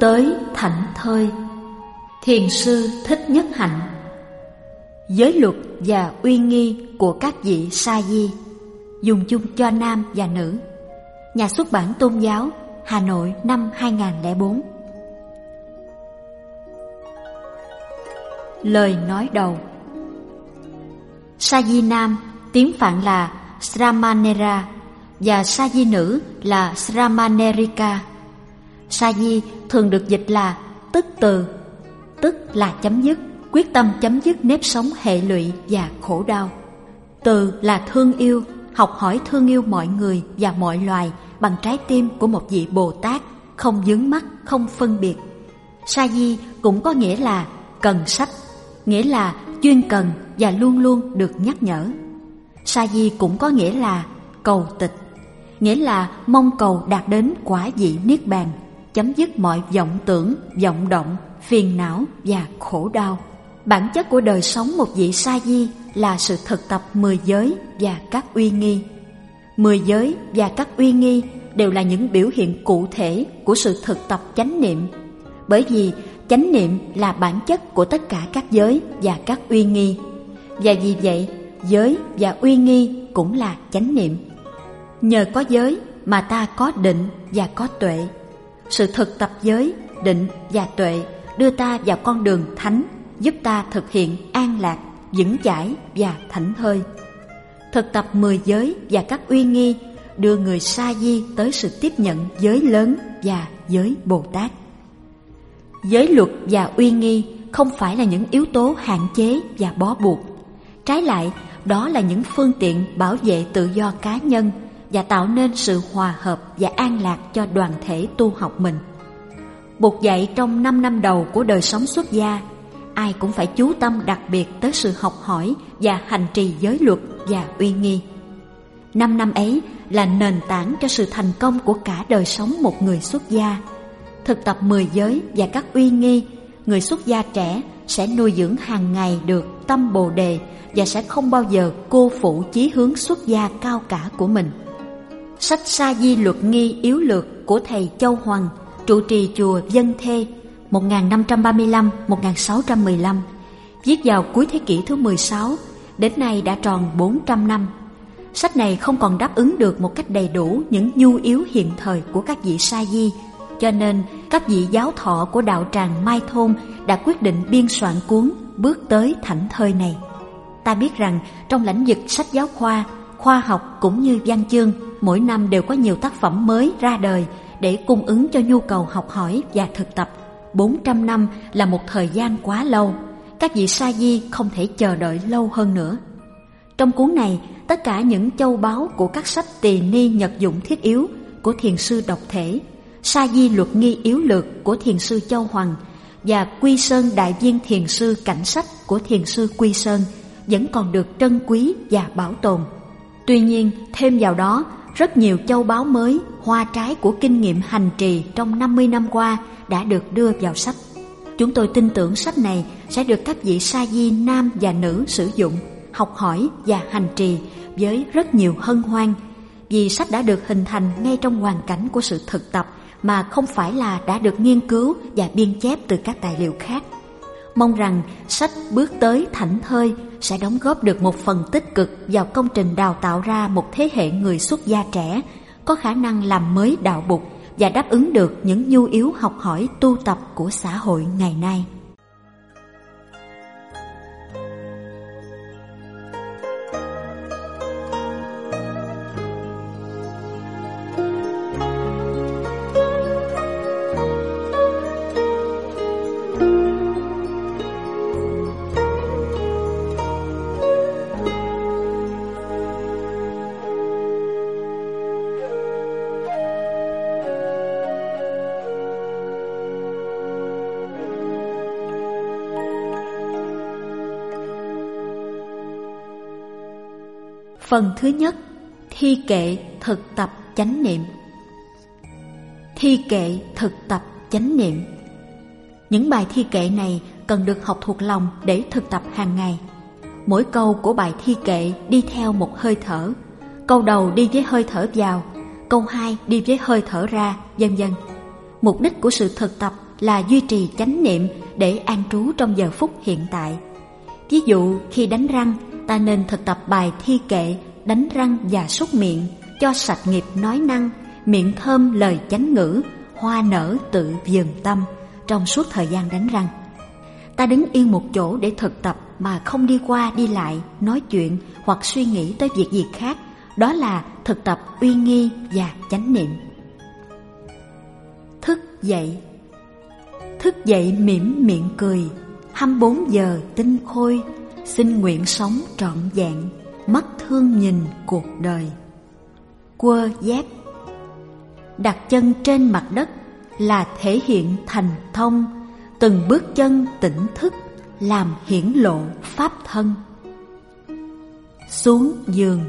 Tới thảnh thơi. Thiền sư Thích Nhất Hạnh. Giới luật và uy nghi của các vị sa di, Dùng chung cho nam và nữ. Nhà xuất bản tôn giáo, Hà Nội năm 2004 Lời nói đầu. Sa di nam tiếng Phạn là Sramanera và sa di nữ là Sramanerika. Sa di thường được dịch là tức từ, tức là chấm dứt, quyết tâm chấm dứt nếp sống hệ lụy và khổ đau. Từ là thương yêu, học hỏi thương yêu mọi người và mọi loài bằng trái tim của một vị Bồ Tát, không dướng mắt, không phân biệt. Sa di cũng có nghĩa là cần sách, nghĩa là chuyên cần và luôn luôn được nhắc nhở. Sa di cũng có nghĩa là cầu tịch, nghĩa là mong cầu đạt đến quả vị niết bàn, chấm dứt mọi vọng tưởng, vọng động, phiền não và khổ đau. Bản chất của đời sống một vị sa di là sự thực tập mười giới và các uy nghi. Mười giới và các uy nghi đều là những biểu hiện cụ thể của sự thực tập chánh niệm. Bởi vì chánh niệm là bản chất của tất cả các giới và các uy nghi. Và vì vậy, giới và uy nghi cũng là chánh niệm. Nhờ có giới mà ta có định và có tuệ. Sự thực tập giới, định và tuệ đưa ta vào con đường thánh, giúp ta thực hiện an lạc, vững chãi và thảnh thơi. Thực tập mười giới và các uy nghi đưa người sa di tới sự tiếp nhận giới lớn và giới Bồ Tát. Giới luật và uy nghi không phải là những yếu tố hạn chế và bó buộc. Trái lại, đó là những phương tiện bảo vệ tự do cá nhân và tạo nên sự hòa hợp và an lạc cho đoàn thể tu học mình. Buộc dạy trong 5 năm đầu của đời sống xuất gia, ai cũng phải chú tâm đặc biệt tới sự học hỏi và hành trì giới luật và uy nghi. Năm năm ấy là nền tảng cho sự thành công của cả đời sống một người xuất gia. Thực tập 10 giới và các uy nghi, người xuất gia trẻ sẽ nuôi dưỡng hàng ngày được tâm bồ đề và sẽ không bao giờ cô phụ chí hướng xuất gia cao cả của mình. Sách Sa Di Luật Nghi Yếu Lược của thầy Châu Hoàng, trụ trì chùa Dân Thê 1535-1615, viết vào cuối thế kỷ thứ 16, đến nay đã tròn 400 năm. Sách này không còn đáp ứng được một cách đầy đủ những nhu yếu hiện thời của các vị sa di, cho nên các vị giáo thọ của đạo tràng Mai Thôn đã quyết định biên soạn cuốn Bước tới thảnh thơi này. Ta biết rằng trong lãnh vực sách giáo khoa, khoa học cũng như văn chương, mỗi năm đều có nhiều tác phẩm mới ra đời để cung ứng cho nhu cầu học hỏi và thực tập. 400 năm là một thời gian quá lâu, các vị sa di không thể chờ đợi lâu hơn nữa. Trong cuốn này, tất cả những châu báu của các sách tỳ ni nhật dụng thiết yếu của thiền sư độc thể, sa di luật nghi yếu lược của thiền sư Châu Hoàng và Quy Sơn Đại viên thiền sư cảnh sách của thiền sư Quy Sơn vẫn còn được trân quý và bảo tồn. Tuy nhiên, thêm vào đó, rất nhiều châu báu mới, hoa trái của kinh nghiệm hành trì trong 50 năm qua đã được đưa vào sách. Chúng tôi tin tưởng sách này sẽ được các vị sa di nam và nữ sử dụng, học hỏi và hành trì với rất nhiều hân hoan, vì sách đã được hình thành ngay trong hoàn cảnh của sự thực tập mà không phải là đã được nghiên cứu và biên chép từ các tài liệu khác. Mong rằng sách bước tới thảnh thơi sẽ đóng góp được một phần tích cực vào công trình đào tạo ra một thế hệ người xuất gia trẻ, có khả năng làm mới đạo bục và đáp ứng được những nhu yếu học hỏi tu tập của xã hội ngày nay. Phần thứ nhất, thi kệ thực tập chánh niệm. Thi kệ thực tập chánh niệm. Những bài thi kệ này cần được học thuộc lòng để thực tập hàng ngày. Mỗi câu của bài thi kệ đi theo một hơi thở. Câu đầu đi với hơi thở vào, câu hai đi với hơi thở ra, vân vân. Mục đích của sự thực tập là duy trì chánh niệm để an trú trong giờ phút hiện tại. Ví dụ khi đánh răng, ta nên thực tập bài thi kệ đánh răng và súc miệng cho sạch nghiệp nói năng, miệng thơm lời chánh ngữ, hoa nở tự dường tâm trong suốt thời gian đánh răng. Ta đứng yên một chỗ để thực tập mà không đi qua đi lại, nói chuyện hoặc suy nghĩ tới việc gì khác, đó là thực tập uy nghi và chánh niệm. Thức dậy Thức dậy mỉm miệng cười, 24 giờ tinh khôi, xin nguyện sống trọn vẹn, mắt thương nhìn cuộc đời. Quơ dép Đặt chân trên mặt đất là thể hiện thành thông, từng bước chân tỉnh thức làm hiển lộ pháp thân. Xuống giường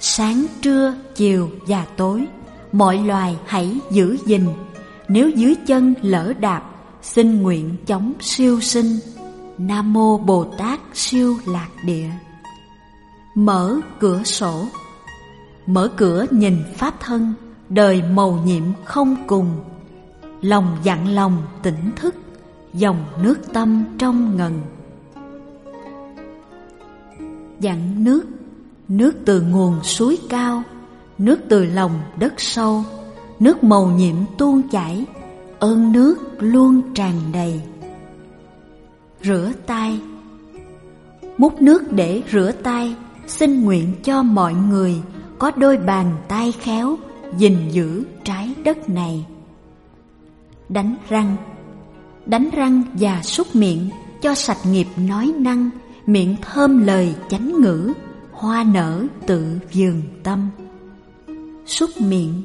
Sáng trưa, chiều và tối, mọi loài hãy giữ gìn. Nếu dưới chân lỡ đạp, xin nguyện chống siêu sinh. Nam mô Bồ Tát siêu lạc địa. Mở cửa sổ Mở cửa nhìn pháp thân, đời màu nhiệm không cùng. Lòng dặn lòng tỉnh thức, dòng nước tâm trong ngần. Dặn nước Nước từ nguồn suối cao, nước từ lòng đất sâu, nước màu nhiệm tuôn chảy, ơn nước luôn tràn đầy. Rửa tay Múc nước để rửa tay, xin nguyện cho mọi người có đôi bàn tay khéo, gìn giữ trái đất này. Đánh răng. Đánh răng và súc miệng cho sạch nghiệp nói năng, miệng thơm lời chánh ngữ, hoa nở tự vườn tâm. Súc miệng.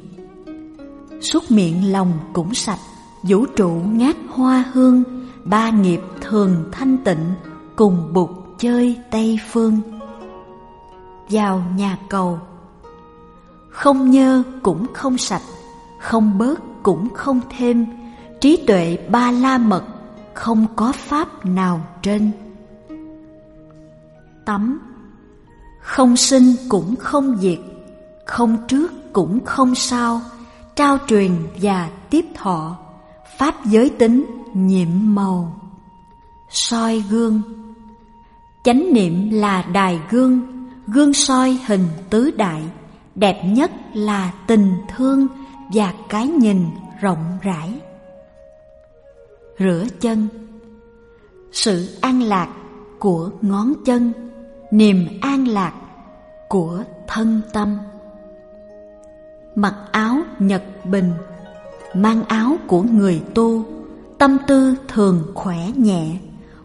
Súc miệng lòng cũng sạch vũ trụ ngát hoa hương ba nghiệp thường thanh tịnh cùng bục chơi tây phương vào nhà cầu không nhơ cũng không sạch không bớt cũng không thêm trí tuệ ba la mật không có pháp nào trên tắm không sinh cũng không diệt, không trước cũng không sau, trao truyền và tiếp thọ, pháp giới tính nhiệm màu. soi gương Chánh niệm là đài gương, gương soi hình tứ đại, đẹp nhất là tình thương và cái nhìn rộng rãi. Rửa chân Sự an lạc của ngón chân niềm an lạc của thân tâm mặc áo nhật bình mang áo của người tu tâm tư thường khỏe nhẹ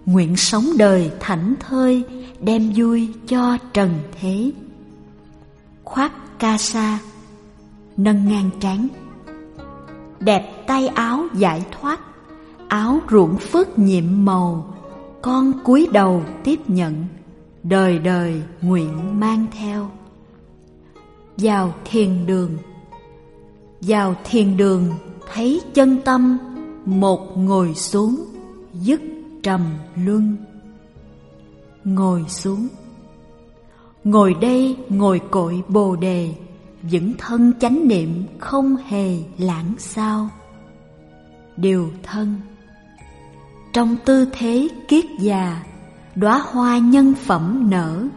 nguyện sống đời thảnh thơi đem vui cho trần thế. Khoác ca sa, nâng ngang trán. Đẹp tay áo giải thoát, áo ruộng phước nhiệm màu. Con cúi đầu tiếp nhận, đời đời nguyện mang theo. Vào thiền đường, vào thiền đường thấy chân tâm một ngồi xuống, dứt trầm luân ngồi xuống. Ngồi đây ngồi cội bồ đề, vững thân chánh niệm không hề lãng sao. Điều thân. Trong tư thế kiết già, đóa hoa nhân phẩm nở,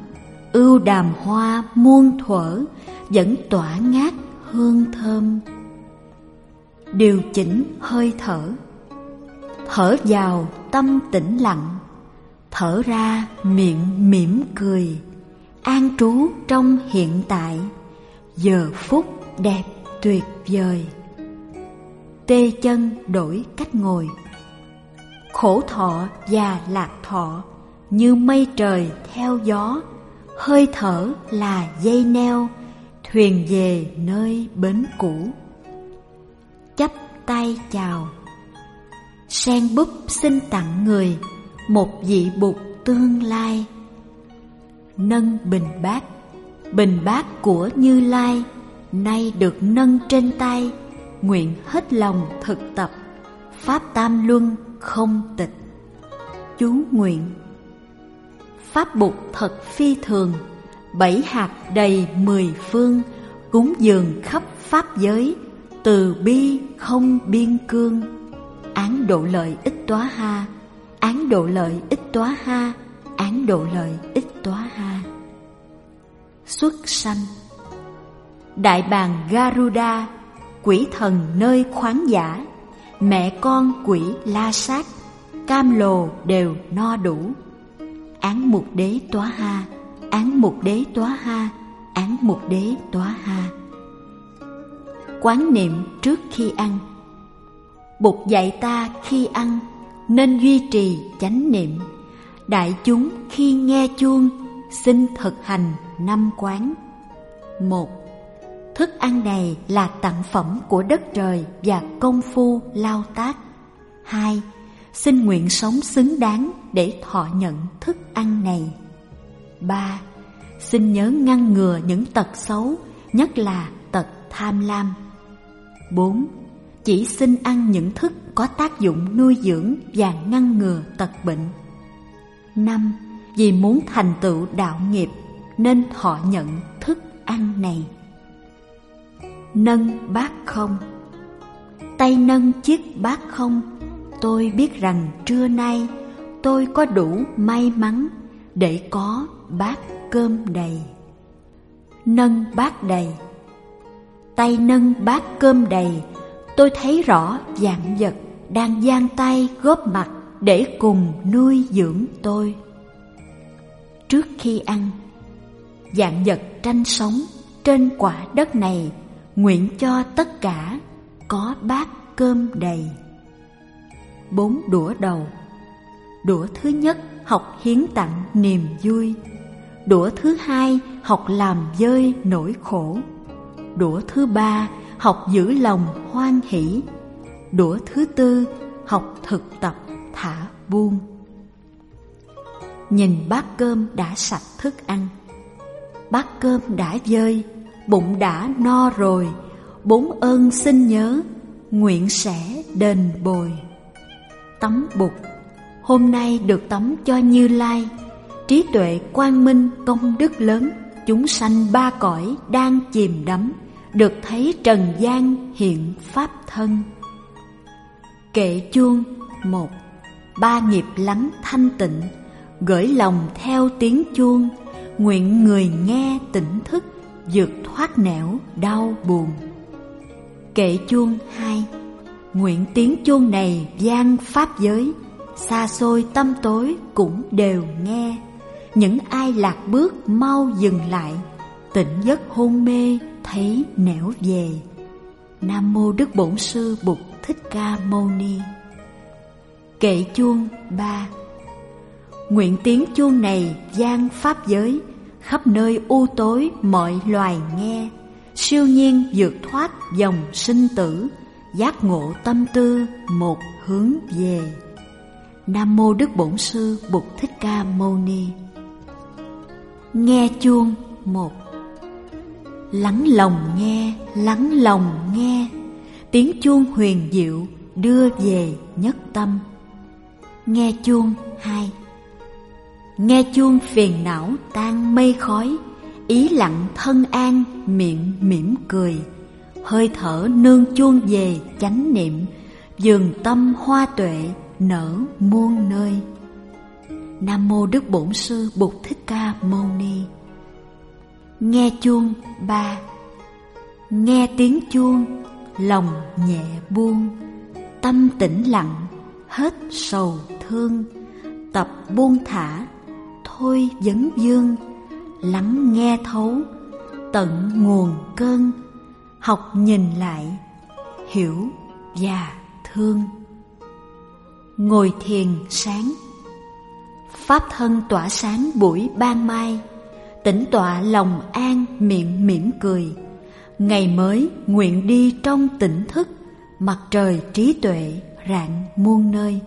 ưu đàm hoa muôn thuở, vẫn tỏa ngát hương thơm. Điều chỉnh hơi thở. Thở vào tâm tĩnh lặng thở ra, miệng mỉm cười. An trú trong hiện tại. Giờ phút đẹp tuyệt vời. Tê chân đổi cách ngồi. Khổ thọ và lạc thọ như mây trời theo gió. Hơi thở là dây neo, thuyền về nơi bến cũ. Chắp tay chào. Sen búp xin tặng người một vị bục tương lai. Nâng bình bát bình bát của như lai, nay được nâng trên tay, nguyện hết lòng thực tập, pháp tam luân không tịch. Chú nguyện. Pháp bục thật phi thường, bảy hạt đầy mười phương, cúng dường khắp pháp giới, từ bi không biên cương. Án độ lợi ích tóa ha án độ lợi ít tóa ha, án độ lợi ít tóa ha. Xuất sanh. Đại bàng garuda, quỷ thần nơi khoáng giả, mẹ con quỷ la sát, cam lồ đều no đủ. Án mục đế tóa ha, án mục đế tóa ha, án mục đế tóa ha. Quán niệm trước khi ăn. Bụt dạy ta khi ăn nên duy trì chánh niệm. Đại chúng khi nghe chuông xin thực hành năm quán. Một Thức ăn này là tặng phẩm của đất trời và công phu lao tác. Hai Xin nguyện sống xứng đáng để thọ nhận thức ăn này. Ba Xin nhớ ngăn ngừa những tật xấu, nhất là tật tham lam. Bốn chỉ xin ăn những thức có tác dụng nuôi dưỡng và ngăn ngừa tật bệnh. 5. Vì muốn thành tựu đạo nghiệp nên thọ nhận thức ăn này. Nâng bát không Tay nâng chiếc bát không Tôi biết rằng trưa nay tôi có đủ may mắn để có bát cơm đầy. Nâng bát đầy tay nâng bát cơm đầy tôi thấy rõ dạng vật đang giang tay góp mặt để cùng nuôi dưỡng tôi. Trước khi ăn dạng vật tranh sống trên quả đất này, nguyện cho tất cả có bát cơm đầy. Bốn đũa đầu. Đũa thứ nhất học hiến tặng niềm vui. Đũa thứ hai học làm dơi nỗi khổ. Đũa thứ ba học giữ lòng hoan hỷ. Đũa thứ tư, học thực tập thả buông. Nhìn bát cơm đã sạch thức ăn. Bát cơm đã dơi, bụng đã no rồi. Bốn ơn xin nhớ, nguyện sẽ đền bồi. Tắm bục, hôm nay được tắm cho như lai. Trí tuệ quang minh công đức lớn, chúng sanh ba cõi đang chìm đắm được thấy trần gian hiện pháp thân. Kệ chuông một, ba nghiệp lắng thanh tịnh, gửi lòng theo tiếng chuông, nguyện người nghe tỉnh thức, vượt thoát nẻo đau buồn. Kệ chuông hai, nguyện tiếng chuông này gian pháp giới, xa xôi tâm tối cũng đều nghe. Những ai lạc bước mau dừng lại, tỉnh giấc hôn mê thấy nẻo về. Nam mô đức bổn sư bụt thích ca mâu ni. Kệ chuông ba. Nguyện tiếng chuông này gian pháp giới, khắp nơi u tối mọi loài nghe. Siêu nhiên vượt thoát dòng sinh tử, giác ngộ tâm tư một hướng về. Nam mô đức bổn sư bụt thích ca mâu ni. Nghe chuông một lắng lòng nghe, lắng lòng nghe. Tiếng chuông huyền diệu đưa về nhất tâm. Nghe chuông hai. Nghe chuông phiền não tan mây khói, ý lặng thân an miệng mỉm cười. Hơi thở nương chuông về chánh niệm, dường tâm hoa tuệ nở muôn nơi. Nam mô đức bổn sư bụt thích ca mâu ni. Nghe chuông ba. Nghe tiếng chuông, Lòng nhẹ buông. Tâm tĩnh lặng, Hết sầu thương. Tập buông thả, Thôi vấn dương. Lắng nghe thấu, Tận nguồn cơn. Học nhìn lại, Hiểu và thương. Ngồi thiền sáng. Pháp thân tỏa sáng buổi ban mai tĩnh tọa lòng an miệng mỉm cười. Ngày mới nguyện đi trong tỉnh thức, mặt trời trí tuệ rạng muôn nơi.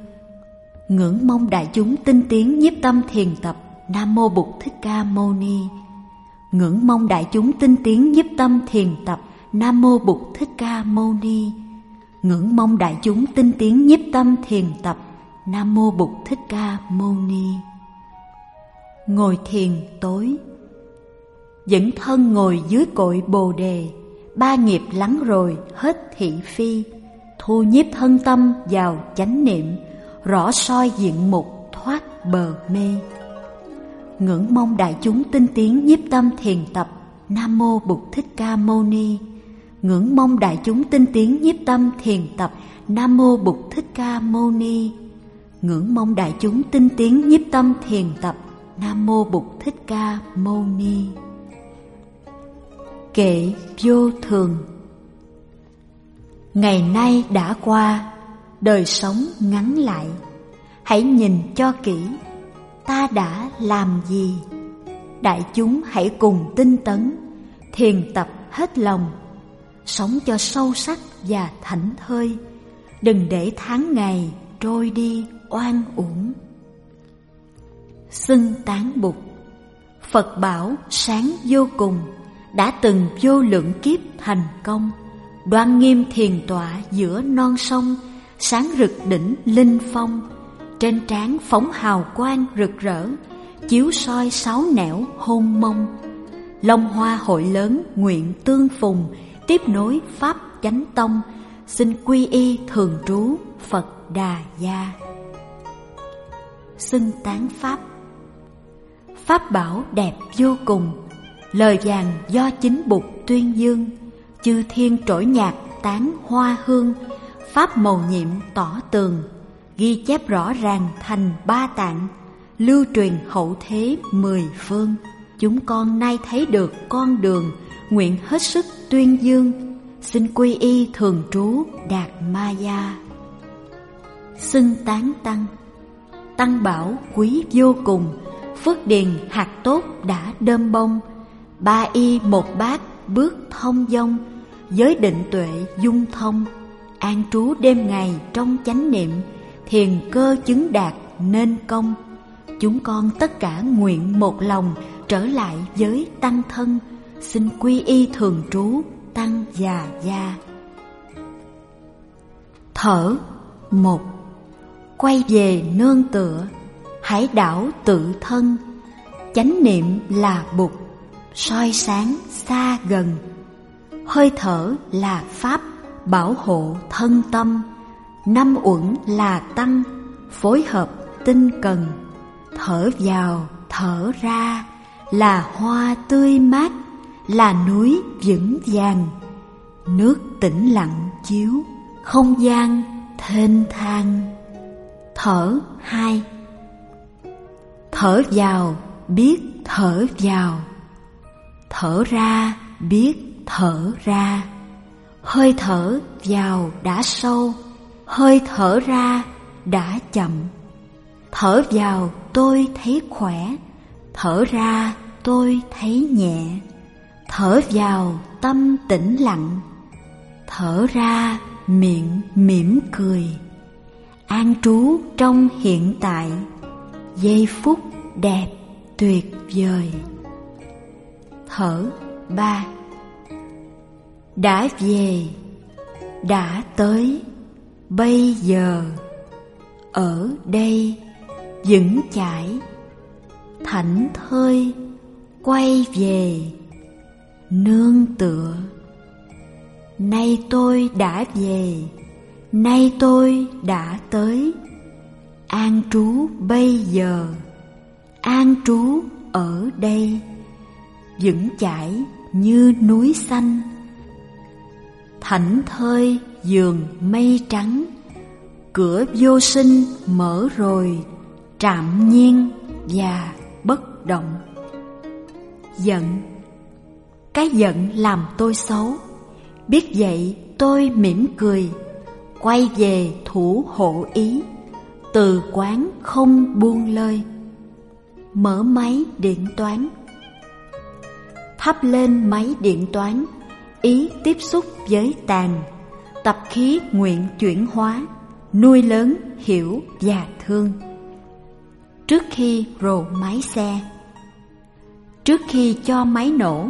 Ngưỡng mong đại chúng tinh tiến nhiếp tâm thiền tập, nam mô bụt thích ca mâu ni. Ngưỡng mong đại chúng tinh tiến nhiếp tâm thiền tập, nam mô bụt thích ca mâu ni. Ngưỡng mong đại chúng tinh tiến nhiếp tâm thiền tập, nam mô bụt thích ca mâu ni. Ngồi thiền tối dẫn thân ngồi dưới cội bồ đề, ba nghiệp lắng rồi hết thị phi. Thu nhiếp thân tâm vào chánh niệm, rõ soi diện mục thoát bờ mê. Ngưỡng mong đại chúng tinh tiến nhiếp tâm thiền tập, nam mô bụt thích ca mâu ni. Ngưỡng mong đại chúng tinh tiến nhiếp tâm thiền tập, nam mô bụt thích ca mâu ni. Ngưỡng mong đại chúng tinh tiến nhiếp tâm thiền tập, nam mô bụt thích ca mâu ni kệ vô thường. Ngày nay đã qua, đời sống ngắn lại. Hãy nhìn cho kỹ, ta đã làm gì? Đại chúng hãy cùng tinh tấn, thiền tập hết lòng. Sống cho sâu sắc và thảnh thơi. Đừng để tháng ngày trôi đi oan uổng. Xưng tán bục. Phật bảo sáng vô cùng đã từng vô lượng kiếp thành công. Đoan nghiêm thiền tọa giữa non sông, sáng rực đỉnh linh phong. Trên trán phóng hào quang rực rỡ, chiếu soi sáu nẻo hôn mông. Long hoa hội lớn nguyện tương phùng, tiếp nối pháp chánh tông. Xin quy y thường trú phật đà gia. Xưng tán pháp. Pháp bảo đẹp vô cùng lời vàng do chính bục tuyên dương, chư thiên trỗi nhạc tán hoa hương, pháp màu nhiệm tỏ tường, ghi chép rõ ràng thành ba tạng, lưu truyền hậu thế mười phương. Chúng con nay thấy được con đường, nguyện hết sức tuyên dương. Xin quy y thường trú đạt ma gia. Xưng tán tăng. Tăng bảo quý vô cùng, phước điền hạt tốt đã đơm bông ba y một bát, bước thông dong, giới định tuệ dung thông. An trú đêm ngày trong chánh niệm, thiền cơ chứng đạt nên công. Chúng con tất cả nguyện một lòng trở lại với tăng thân, xin quy y thường trú tăng già gia. Thở một, quay về nương tựa, hải đảo tự thân. Chánh niệm là bụt soi sáng xa gần. Hơi thở là pháp, bảo hộ thân tâm. Năm uẩn là tăng, phối hợp tinh cần. Thở vào, thở ra, là hoa tươi mát, là núi vững vàng. Nước tĩnh lặng chiếu không gian thênh thang. Thở hai. Thở vào, biết thở vào thở ra, biết thở ra. Hơi thở vào đã sâu, hơi thở ra đã chậm. Thở vào tôi thấy khỏe, thở ra tôi thấy nhẹ. Thở vào tâm tĩnh lặng, thở ra miệng mỉm cười. An trú trong hiện tại, giây phút đẹp tuyệt vời thở. Ba. Đã về, đã tới. Bây giờ, ở đây, vững chãi. Thảnh thơi, quay về, nương tựa. Nay tôi đã về, nay tôi đã tới. An trú bây giờ, an trú ở đây vững chãi như núi xanh. Thảnh thơi, giường mây trắng, cửa vô sinh mở rồi, trạm nhiên và bất động. Giận. Cái giận làm tôi xấu. Biết vậy, tôi mỉm cười, quay về thủ hộ ý. Từ quán không buông lơi mở máy điện toán thắp lên máy điện toán, ý tiếp xúc với tàn, tập khí nguyện chuyển hóa, nuôi lớn, hiểu và thương. Trước khi rồ máy xe, trước khi cho máy nổ,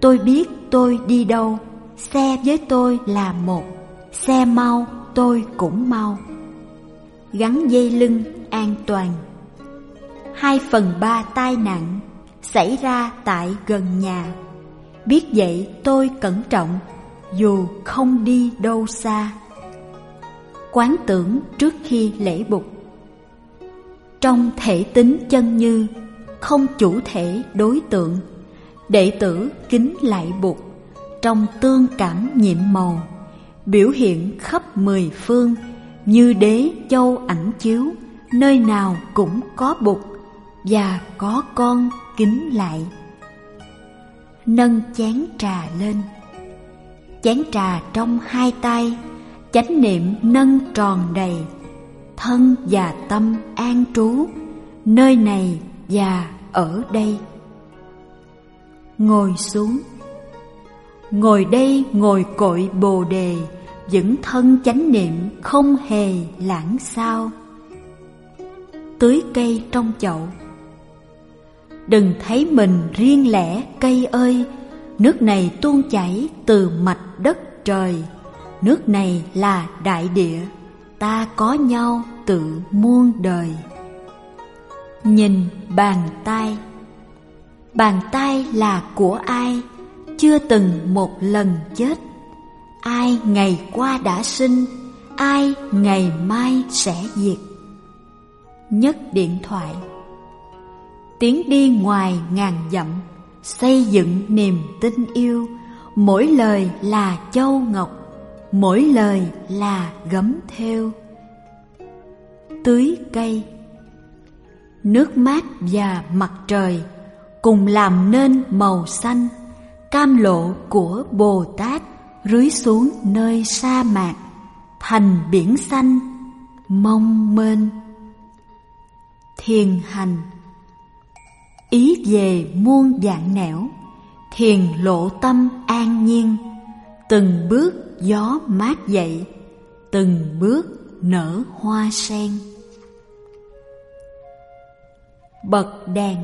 tôi biết tôi đi đâu, xe với tôi là một, xe mau tôi cũng mau. Gắn dây lưng an toàn. Hai phần ba tai nạn xảy ra tại gần nhà. Biết vậy, tôi cẩn trọng, dù không đi đâu xa. Quán tưởng trước khi lễ bục. Trong thể tính chân như, không chủ thể đối tượng, đệ tử kính lại bục trong tương cảm nhiệm màu, biểu hiện khắp mười phương, như đế châu ảnh chiếu, nơi nào cũng có bục và có con kính lại. Nâng chén trà lên. Chén trà trong hai tay, chánh niệm nâng tròn đầy. Thân và tâm an trú, nơi này và ở đây. Ngồi xuống. Ngồi đây ngồi cội bồ đề, vững thân chánh niệm không hề lãng sao. Tưới cây trong chậu đừng thấy mình riêng lẻ, cây ơi. Nước này tuôn chảy từ mạch đất trời. Nước này là đại địa. Ta có nhau tự muôn đời. Nhìn bàn tay. Bàn tay là của ai? Chưa từng một lần chết. Ai ngày qua đã sinh, ai ngày mai sẽ diệt. Nhất điện thoại tiếng đi ngoài ngàn dặm, xây dựng niềm tin yêu. Mỗi lời là châu ngọc, mỗi lời là gấm theo tưới cây, nước mát và mặt trời cùng làm nên màu xanh. Cam lộ của bồ tát rưới xuống nơi sa mạc, thành biển xanh, mong mênh thiền hành ý về muôn dạng nẻo, thiền lộ tâm an nhiên. Từng bước gió mát dậy, từng bước nở hoa sen. Bật đèn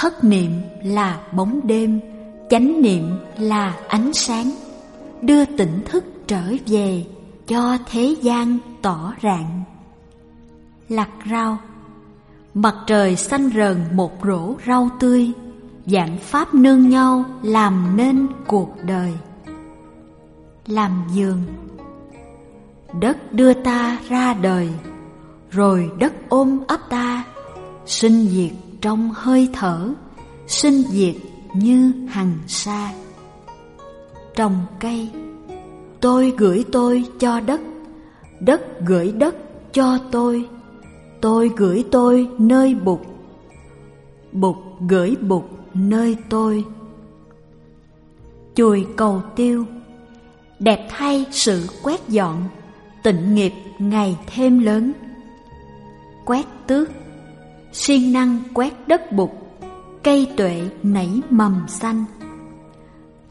thất niệm là bóng đêm, chánh niệm là ánh sáng. Đưa tỉnh thức trở về, cho thế gian tỏ rạng. Lạc rau mặt trời xanh rờn một rổ rau tươi dạng pháp nương nhau làm nên cuộc đời. Làm giường đất đưa ta ra đời, rồi đất ôm ấp ta, sinh diệt trong hơi thở, sinh diệt như hằng sa. Trồng cây, tôi gửi tôi cho đất đất gửi đất cho tôi tôi gửi tôi nơi bục. Bục gửi bục nơi tôi. Chùi cầu tiêu. Đẹp thay sự quét dọn, tịnh nghiệp ngày thêm lớn. Quét tước, siêng năng quét đất bục, cây tuệ nảy mầm xanh.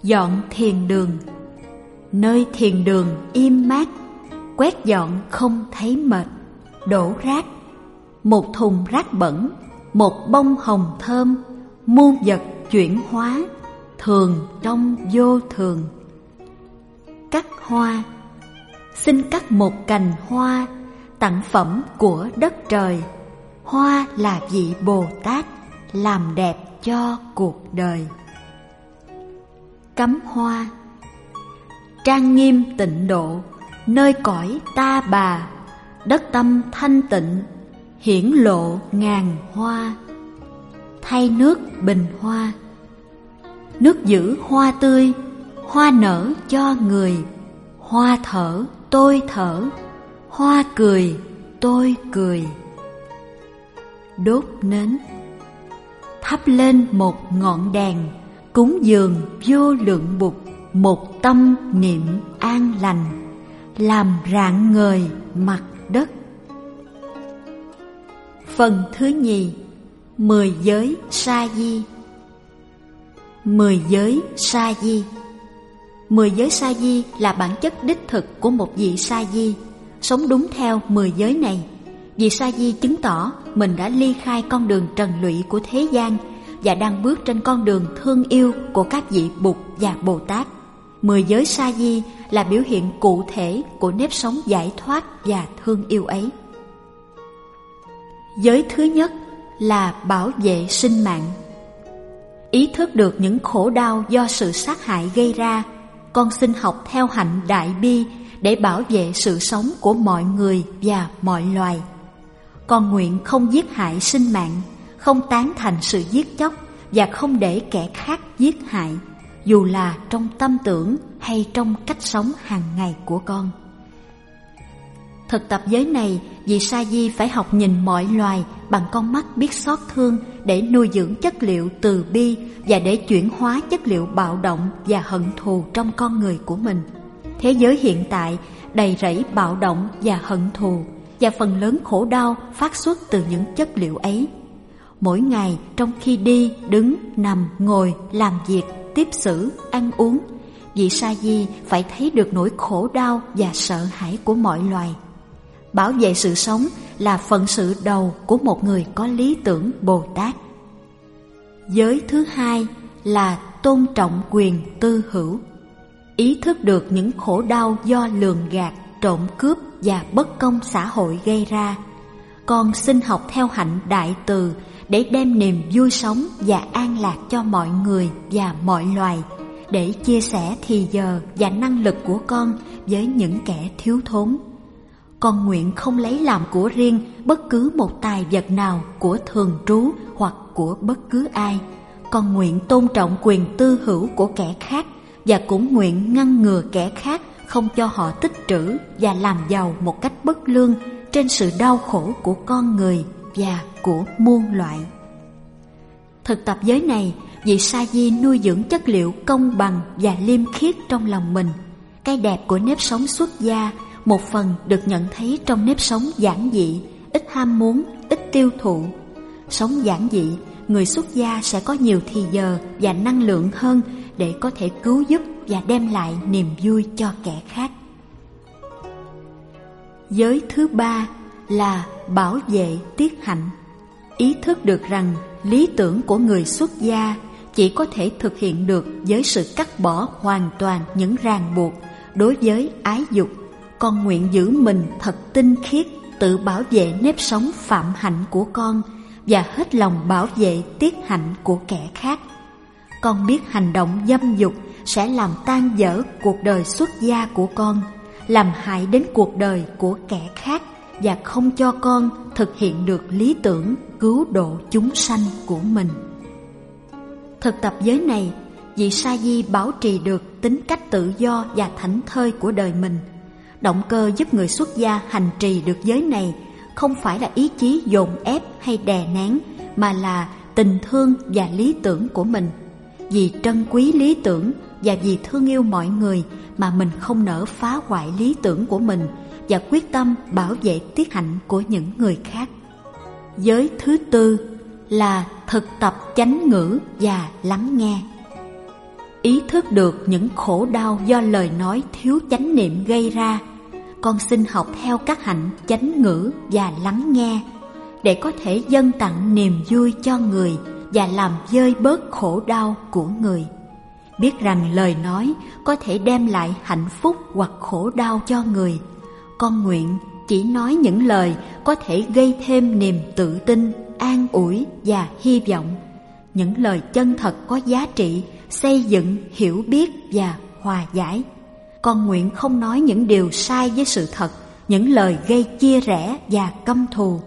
Dọn thiền đường, nơi thiền đường im mát, quét dọn không thấy mệt, đổ rác một thùng rác bẩn, một bông hồng thơm, muôn vật chuyển hóa, thường trong vô thường. Cắt hoa. Xin cắt một cành hoa, tặng phẩm của đất trời. Hoa là vị bồ tát làm đẹp cho cuộc đời. Cắm hoa. Trang nghiêm tịnh độ, nơi cõi ta bà, đất tâm thanh tịnh hiển lộ ngàn hoa, thay nước bình hoa. Nước giữ hoa tươi, hoa nở cho người, hoa thở tôi thở, hoa cười tôi cười. Đốt nến, thắp lên một ngọn đèn, cúng dường vô lượng bục một tâm niệm an lành, làm rạng ngời mặt đất phần thứ nhì, mười giới sa di mười giới sa di mười giới sa di là bản chất đích thực của một vị sa di sống đúng theo mười giới này, vị sa di chứng tỏ mình đã ly khai con đường trần lụy của thế gian và đang bước trên con đường thương yêu của các vị Bụt và Bồ Tát. Mười giới sa di là biểu hiện cụ thể của nếp sống giải thoát và thương yêu ấy. Giới thứ nhất là bảo vệ sinh mạng. Ý thức được những khổ đau do sự sát hại gây ra, con xin học theo hạnh đại bi để bảo vệ sự sống của mọi người và mọi loài. Con nguyện không giết hại sinh mạng, không tán thành sự giết chóc và không để kẻ khác giết hại, dù là trong tâm tưởng hay trong cách sống hàng ngày của con. Thực tập giới này, vị sa di phải học nhìn mọi loài bằng con mắt biết xót thương để nuôi dưỡng chất liệu từ bi và để chuyển hóa chất liệu bạo động và hận thù trong con người của mình. Thế giới hiện tại đầy rẫy bạo động và hận thù và phần lớn khổ đau phát xuất từ những chất liệu ấy. Mỗi ngày trong khi đi, đứng, nằm, ngồi, làm việc, tiếp xử, ăn uống, vị sa di phải thấy được nỗi khổ đau và sợ hãi của mọi loài. Bảo vệ sự sống là phận sự đầu của một người có lý tưởng Bồ Tát. Giới thứ hai là tôn trọng quyền tư hữu. Ý thức được những khổ đau do lường gạt, trộm cướp và bất công xã hội gây ra. Con xin học theo hạnh đại từ để đem niềm vui sống và an lạc cho mọi người và mọi loài, để chia sẻ thì giờ và năng lực của con với những kẻ thiếu thốn. Con nguyện không lấy làm của riêng bất cứ một tài vật nào của thường trú hoặc của bất cứ ai. Con nguyện tôn trọng quyền tư hữu của kẻ khác và cũng nguyện ngăn ngừa kẻ khác không cho họ tích trữ và làm giàu một cách bất lương trên sự đau khổ của con người và của muôn loại. Thực tập giới này, vị sa di nuôi dưỡng chất liệu công bằng và liêm khiết trong lòng mình. Cái đẹp của nếp sống xuất gia một phần được nhận thấy trong nếp sống giản dị, ít ham muốn, ít tiêu thụ. Sống giản dị, người xuất gia sẽ có nhiều thì giờ và năng lượng hơn để có thể cứu giúp và đem lại niềm vui cho kẻ khác. Giới thứ ba là bảo vệ tiết hạnh. Ý thức được rằng lý tưởng của người xuất gia chỉ có thể thực hiện được với sự cắt bỏ hoàn toàn những ràng buộc đối với ái dục con nguyện giữ mình thật tinh khiết, tự bảo vệ nếp sống phạm hạnh của con và hết lòng bảo vệ tiết hạnh của kẻ khác. Con biết hành động dâm dục sẽ làm tan dở cuộc đời xuất gia của con, làm hại đến cuộc đời của kẻ khác và không cho con thực hiện được lý tưởng cứu độ chúng sanh của mình. Thực tập giới này, vị sa di bảo trì được tính cách tự do và thảnh thơi của đời mình. Động cơ giúp người xuất gia hành trì được giới này không phải là ý chí dồn ép hay đè nén, mà là tình thương và lý tưởng của mình. Vì trân quý lý tưởng và vì thương yêu mọi người mà mình không nỡ phá hoại lý tưởng của mình và quyết tâm bảo vệ tiết hạnh của những người khác. Giới thứ tư là thực tập chánh ngữ và lắng nghe. Ý thức được những khổ đau do lời nói thiếu chánh niệm gây ra con xin học theo các hạnh chánh ngữ và lắng nghe, để có thể dâng tặng niềm vui cho người và làm dơi bớt khổ đau của người. Biết rằng lời nói có thể đem lại hạnh phúc hoặc khổ đau cho người. Con nguyện chỉ nói những lời có thể gây thêm niềm tự tin, an ủi và hy vọng. Những lời chân thật có giá trị, xây dựng, hiểu biết và hòa giải con nguyện không nói những điều sai với sự thật, những lời gây chia rẽ và căm thù.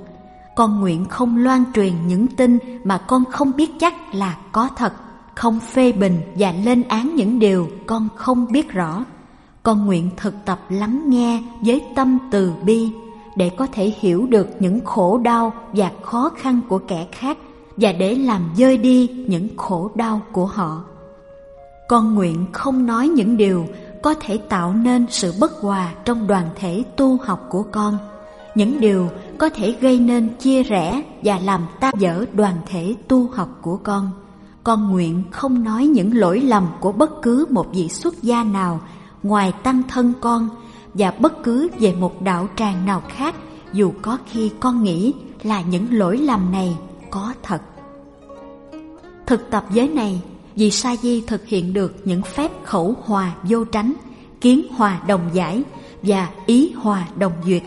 Con nguyện không loan truyền những tin mà con không biết chắc là có thật, không phê bình và lên án những điều con không biết rõ. Con nguyện thực tập lắng nghe với tâm từ bi để có thể hiểu được những khổ đau và khó khăn của kẻ khác và để làm dơi đi những khổ đau của họ. Con nguyện không nói những điều có thể tạo nên sự bất hòa trong đoàn thể tu học của con. Những điều có thể gây nên chia rẽ và làm tan dở đoàn thể tu học của con. Con nguyện không nói những lỗi lầm của bất cứ một vị xuất gia nào ngoài tăng thân con và bất cứ về một đạo tràng nào khác, dù có khi con nghĩ là những lỗi lầm này có thật. Thực tập giới này vì sa di thực hiện được những phép khẩu hòa vô tránh, kiến hòa đồng giải và ý hòa đồng duyệt.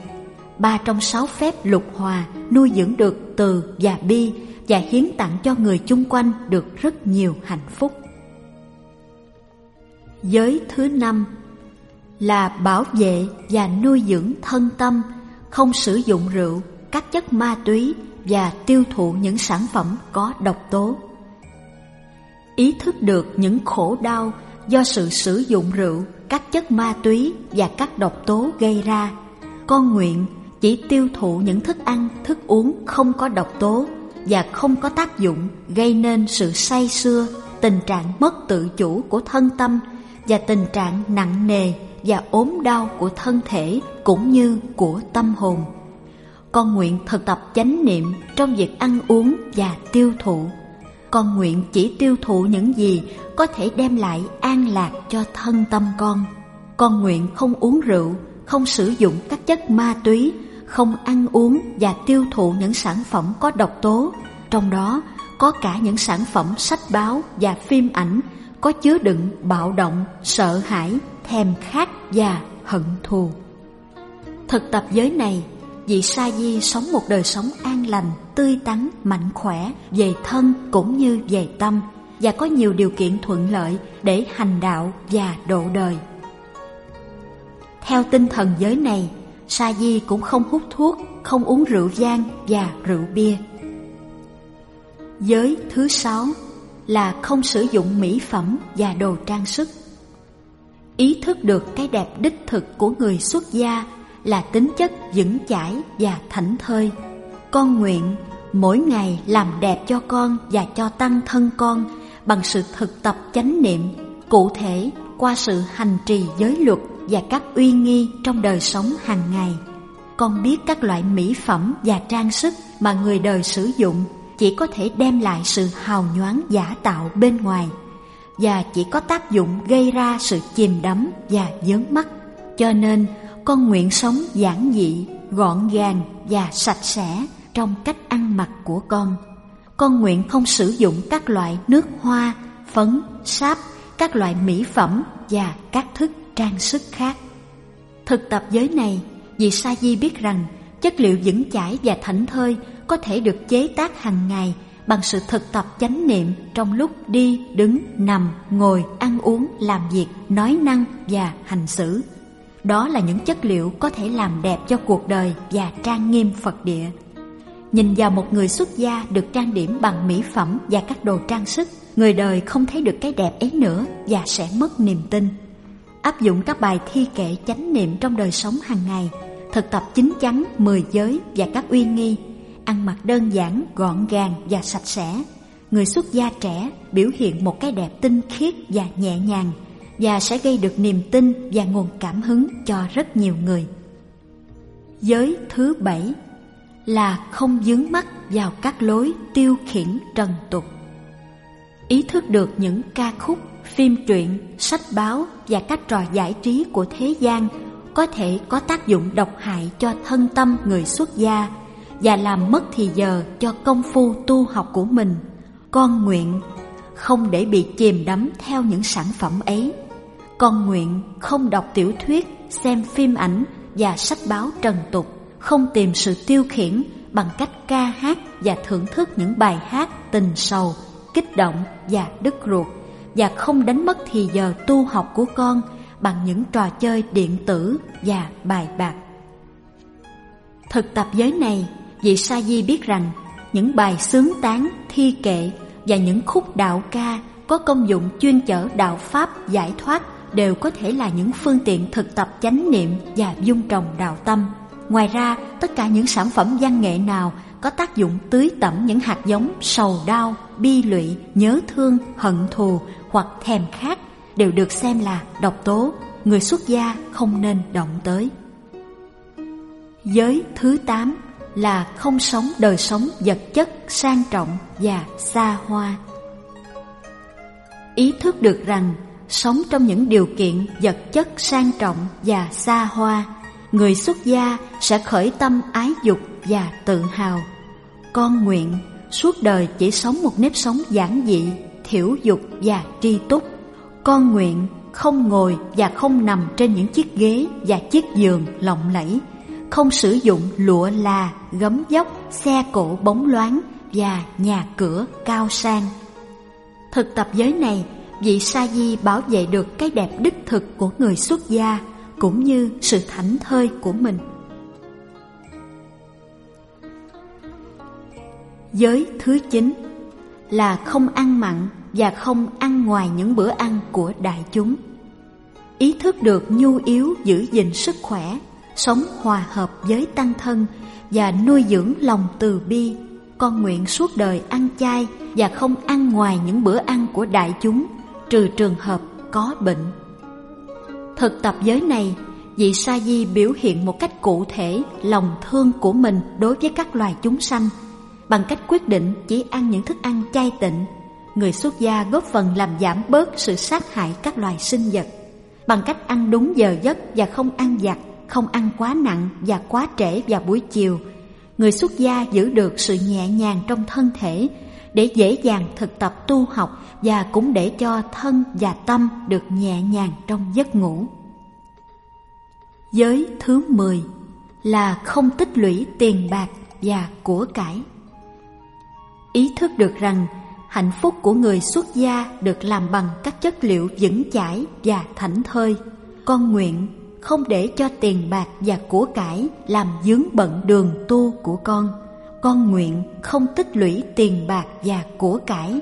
Ba trong sáu phép lục hòa nuôi dưỡng được từ và bi và hiến tặng cho người chung quanh được rất nhiều hạnh phúc. Giới thứ năm là bảo vệ và nuôi dưỡng thân tâm, không sử dụng rượu, các chất ma túy và tiêu thụ những sản phẩm có độc tố. Ý thức được những khổ đau do sự sử dụng rượu, các chất ma túy và các độc tố gây ra, con nguyện chỉ tiêu thụ những thức ăn, thức uống không có độc tố và không có tác dụng gây nên sự say sưa, tình trạng mất tự chủ của thân tâm và tình trạng nặng nề và ốm đau của thân thể cũng như của tâm hồn. Con nguyện thực tập chánh niệm trong việc ăn uống và tiêu thụ. Con nguyện chỉ tiêu thụ những gì có thể đem lại an lạc cho thân tâm con. Con nguyện không uống rượu, không sử dụng các chất ma túy, không ăn uống và tiêu thụ những sản phẩm có độc tố, trong đó có cả những sản phẩm sách báo và phim ảnh có chứa đựng bạo động, sợ hãi, thèm khát và hận thù. Thực tập giới này, vị sa di sống một đời sống an lành, tươi tắn, mạnh khỏe về thân cũng như về tâm và có nhiều điều kiện thuận lợi để hành đạo và độ đời. Theo tinh thần giới này, Sa Di cũng không hút thuốc, không uống rượu vang và rượu bia. Giới thứ sáu là không sử dụng mỹ phẩm và đồ trang sức. Ý thức được cái đẹp đích thực của người xuất gia là tính chất vững chãi và thảnh thơi. Con nguyện mỗi ngày làm đẹp cho con và cho tăng thân con bằng sự thực tập chánh niệm, cụ thể qua sự hành trì giới luật và các uy nghi trong đời sống hàng ngày. Con biết các loại mỹ phẩm và trang sức mà người đời sử dụng chỉ có thể đem lại sự hào nhoáng giả tạo bên ngoài và chỉ có tác dụng gây ra sự chìm đắm và dớn mắt. Cho nên, con nguyện sống giản dị, gọn gàng và sạch sẽ trong cách ăn mặc của con. Con nguyện không sử dụng các loại nước hoa, phấn, sáp, các loại mỹ phẩm và các thức trang sức khác. Thực tập giới này, vì Sa Di biết rằng chất liệu vững chãi và thảnh thơi có thể được chế tác hàng ngày bằng sự thực tập chánh niệm trong lúc đi, đứng, nằm, ngồi, ăn uống, làm việc, nói năng và hành xử. Đó là những chất liệu có thể làm đẹp cho cuộc đời và trang nghiêm Phật địa. Nhìn vào một người xuất gia được trang điểm bằng mỹ phẩm và các đồ trang sức, người đời không thấy được cái đẹp ấy nữa và sẽ mất niềm tin. Áp dụng các bài thi kệ chánh niệm trong đời sống hàng ngày, thực tập chính chắn mười giới và các uy nghi, ăn mặc đơn giản, gọn gàng và sạch sẽ. Người xuất gia trẻ biểu hiện một cái đẹp tinh khiết và nhẹ nhàng và sẽ gây được niềm tin và nguồn cảm hứng cho rất nhiều người. Giới thứ bảy là không dướng mắt vào các lối tiêu khiển trần tục. Ý thức được những ca khúc, phim truyện, sách báo và các trò giải trí của thế gian có thể có tác dụng độc hại cho thân tâm người xuất gia và làm mất thì giờ cho công phu tu học của mình. Con nguyện không để bị chìm đắm theo những sản phẩm ấy. Con nguyện không đọc tiểu thuyết, xem phim ảnh và sách báo trần tục không tìm sự tiêu khiển bằng cách ca hát và thưởng thức những bài hát tình sầu, kích động và đứt ruột và không đánh mất thì giờ tu học của con bằng những trò chơi điện tử và bài bạc. Thực tập giới này, vị Sa Di biết rằng những bài sướng tán, thi kệ và những khúc đạo ca có công dụng chuyên chở đạo pháp giải thoát đều có thể là những phương tiện thực tập chánh niệm và dung trồng đạo tâm. Ngoài ra, tất cả những sản phẩm văn nghệ nào có tác dụng tưới tẩm những hạt giống sầu đau, bi lụy, nhớ thương, hận thù hoặc thèm khát đều được xem là độc tố, người xuất gia không nên động tới. Giới thứ tám là không sống đời sống vật chất sang trọng và xa hoa. Ý thức được rằng sống trong những điều kiện vật chất sang trọng và xa hoa người xuất gia sẽ khởi tâm ái dục và tự hào. Con nguyện suốt đời chỉ sống một nếp sống giản dị, thiểu dục và tri túc. Con nguyện không ngồi và không nằm trên những chiếc ghế và chiếc giường lộng lẫy, không sử dụng lụa là, gấm dốc, xe cổ bóng loáng và nhà cửa cao sang. Thực tập giới này, vị sa di bảo vệ được cái đẹp đích thực của người xuất gia cũng như sự thảnh thơi của mình. Giới thứ chín là không ăn mặn và không ăn ngoài những bữa ăn của đại chúng. Ý thức được nhu yếu giữ gìn sức khỏe, sống hòa hợp với tăng thân và nuôi dưỡng lòng từ bi, con nguyện suốt đời ăn chay và không ăn ngoài những bữa ăn của đại chúng, trừ trường hợp có bệnh thực tập giới này, vị sa di biểu hiện một cách cụ thể lòng thương của mình đối với các loài chúng sanh. Bằng cách quyết định chỉ ăn những thức ăn chay tịnh, người xuất gia góp phần làm giảm bớt sự sát hại các loài sinh vật. Bằng cách ăn đúng giờ giấc và không ăn giặt không ăn quá nặng và quá trễ vào buổi chiều, người xuất gia giữ được sự nhẹ nhàng trong thân thể để dễ dàng thực tập tu học và cũng để cho thân và tâm được nhẹ nhàng trong giấc ngủ. Giới thứ 10 là không tích lũy tiền bạc và của cải. Ý thức được rằng hạnh phúc của người xuất gia được làm bằng các chất liệu vững chãi và thảnh thơi. Con nguyện không để cho tiền bạc và của cải làm dướng bận đường tu của con. Con nguyện không tích lũy tiền bạc và của cải,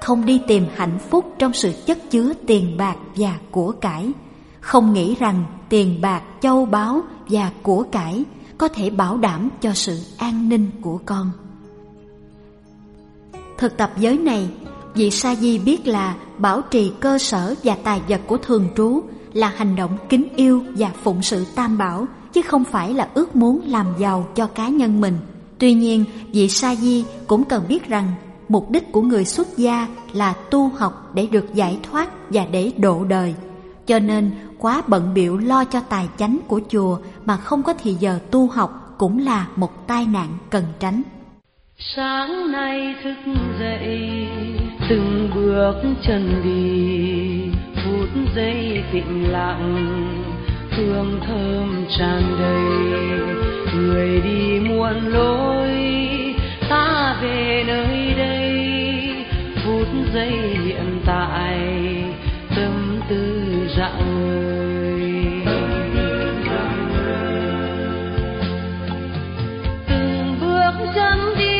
không đi tìm hạnh phúc trong sự chất chứa tiền bạc và của cải, không nghĩ rằng tiền bạc, châu báu và của cải có thể bảo đảm cho sự an ninh của con. Thực tập giới này, vị Sa Di biết là bảo trì cơ sở và tài vật của thường trú là hành động kính yêu và phụng sự tam bảo chứ không phải là ước muốn làm giàu cho cá nhân mình. Tuy nhiên, vị sa di cũng cần biết rằng mục đích của người xuất gia là tu học để được giải thoát và để độ đời. Cho nên, quá bận biệu lo cho tài chánh của chùa mà không có thì giờ tu học cũng là một tai nạn cần tránh. Sáng nay thức dậy, từng bước chân đi phút giây tĩnh lặng hương thơm tràn đầy. Người đi muôn lối, ta về nơi đây. Phút giây hiện tại, tâm tư rạng người. từng bước chân đi,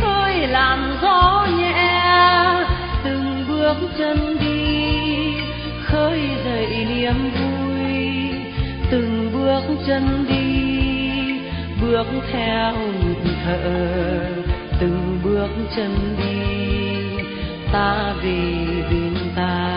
khơi làn gió nhẹ. Từng bước chân đi niềm vui bước chân đi, bước theo nhịp thở. Từng bước chân đi, ta về bên ta.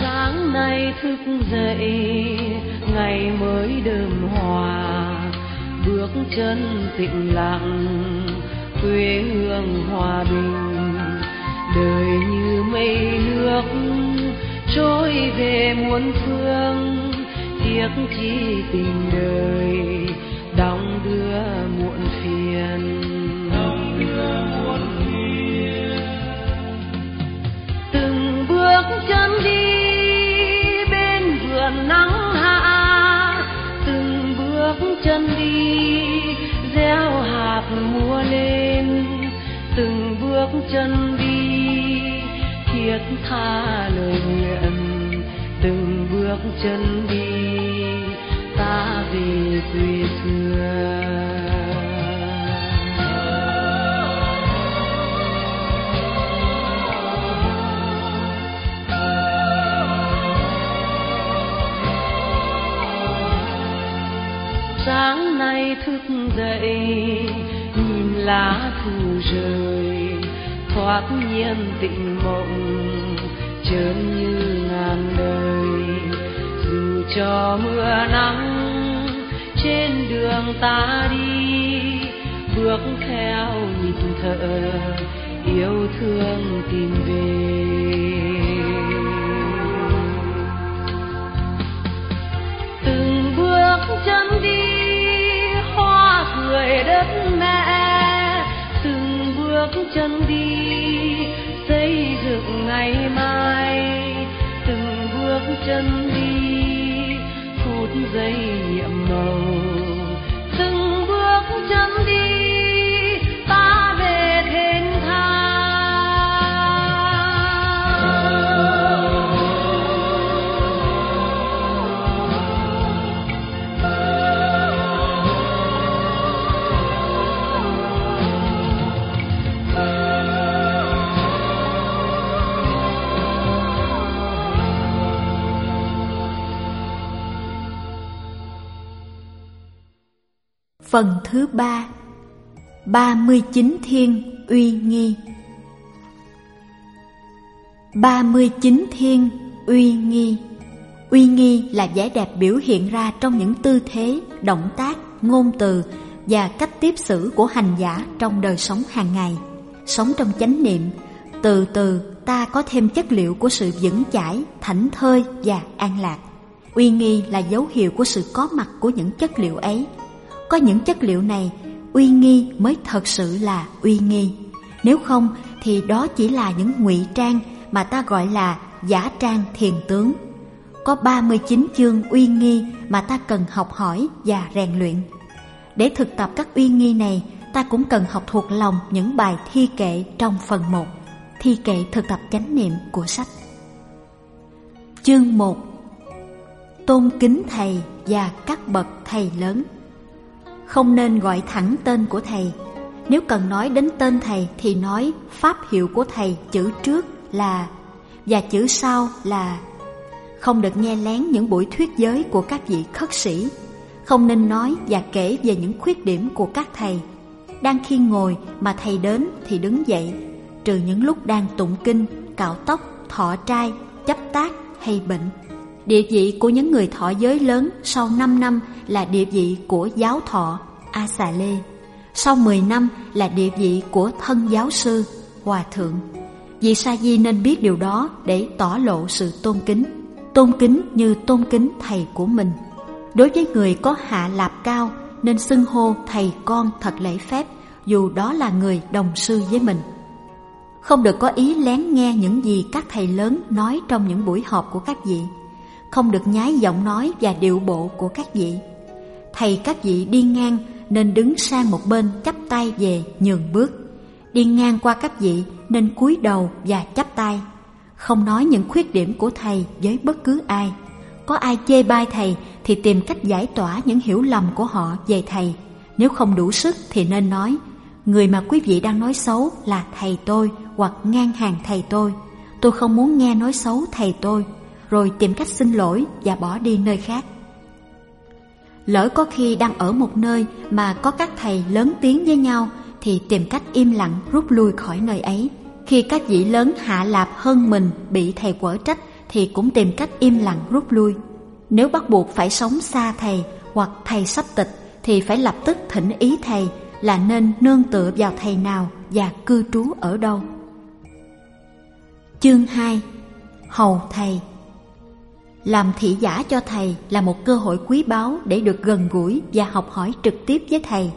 Sáng nay thức dậy, ngày mới đơm bước chân tịnh lặng quê hương hòa bình. Đời như mây nước trôi về muôn phương tiếc chi tình đời đong đưa muộn phiền. Từng bước chân đi bên vườn nắng chân đi nhạc múa lên, từng bước chân đi. Thiết tha lời nguyện, từng bước chân đi. Ta về quê xưa. Sáng nay thức dậy lá thu rơi, thoát nhiên tịnh mộng, chớm như ngàn đời. Dù cho mưa nắng trên đường ta đi, bước theo nhịp thở, yêu thương tìm về. Từng bước chân đi, hoa cười đất mẹ bước chân đi, xây dựng ngày mai. Từng bước chân đi, phút giây nhiệm màu. Từng bước chân đi Phần thứ ba ba mươi chín thiên uy nghi ba mươi chín thiên uy nghi Uy nghi là vẻ đẹp biểu hiện ra trong những tư thế, động tác, ngôn từ và cách tiếp xử của hành giả trong đời sống hàng ngày. Sống trong chánh niệm, từ từ ta có thêm chất liệu của sự vững chãi, thảnh thơi và an lạc. Uy nghi là dấu hiệu của sự có mặt của những chất liệu ấy. Có những chất liệu này, uy nghi mới thật sự là uy nghi. Nếu không thì đó chỉ là những ngụy trang mà ta gọi là giả trang thiền tướng. Có 39 chương uy nghi mà ta cần học hỏi và rèn luyện. Để thực tập các uy nghi này, ta cũng cần học thuộc lòng những bài thi kệ trong phần 1, thi kệ thực tập chánh niệm của sách. Chương 1 Tôn kính thầy và các bậc thầy lớn không nên gọi thẳng tên của thầy. Nếu cần nói đến tên thầy thì nói pháp hiệu của thầy, chữ trước là, và chữ sau là. Không được nghe lén những buổi thuyết giới của các vị khất sĩ. Không nên nói và kể về những khuyết điểm của các thầy. Đang khi ngồi mà thầy đến thì đứng dậy. Trừ những lúc đang tụng kinh, cạo tóc, thọ trai, chấp tác hay bệnh địa vị của những người thọ giới lớn sau 5 năm là địa vị của giáo thọ, a xà lê. Sau 10 năm là địa vị của thân giáo sư, hòa thượng. Vị sa di nên biết điều đó để tỏ lộ sự tôn kính tôn kính như tôn kính thầy của mình. Đối với người có hạ lạp cao nên xưng hô thầy con thật lễ phép, dù đó là người đồng sư với mình. Không được có ý lén nghe những gì các thầy lớn nói trong những buổi họp của các vị không được nhái giọng nói và điệu bộ của các vị. Thầy các vị đi ngang nên đứng sang một bên chắp tay về nhường bước. Đi ngang qua các vị nên cúi đầu và chắp tay. Không nói những khuyết điểm của thầy với bất cứ ai. Có ai chê bai thầy thì tìm cách giải tỏa những hiểu lầm của họ về thầy. Nếu không đủ sức thì nên nói, người mà quý vị đang nói xấu là thầy tôi hoặc ngang hàng thầy tôi. Tôi không muốn nghe nói xấu thầy tôi rồi tìm cách xin lỗi và bỏ đi nơi khác lỡ có khi đang ở một nơi mà có các thầy lớn tiếng với nhau, thì tìm cách im lặng rút lui khỏi nơi ấy khi các vị lớn hạ lạp hơn mình bị thầy quở trách, thì cũng tìm cách im lặng rút lui. Nếu bắt buộc phải sống xa thầy hoặc thầy sắp tịch, thì phải lập tức thỉnh ý thầy là nên nương tựa vào thầy nào và cư trú ở đâu. Chương 2 Hầu Thầy làm thị giả cho thầy là một cơ hội quý báu để được gần gũi và học hỏi trực tiếp với thầy.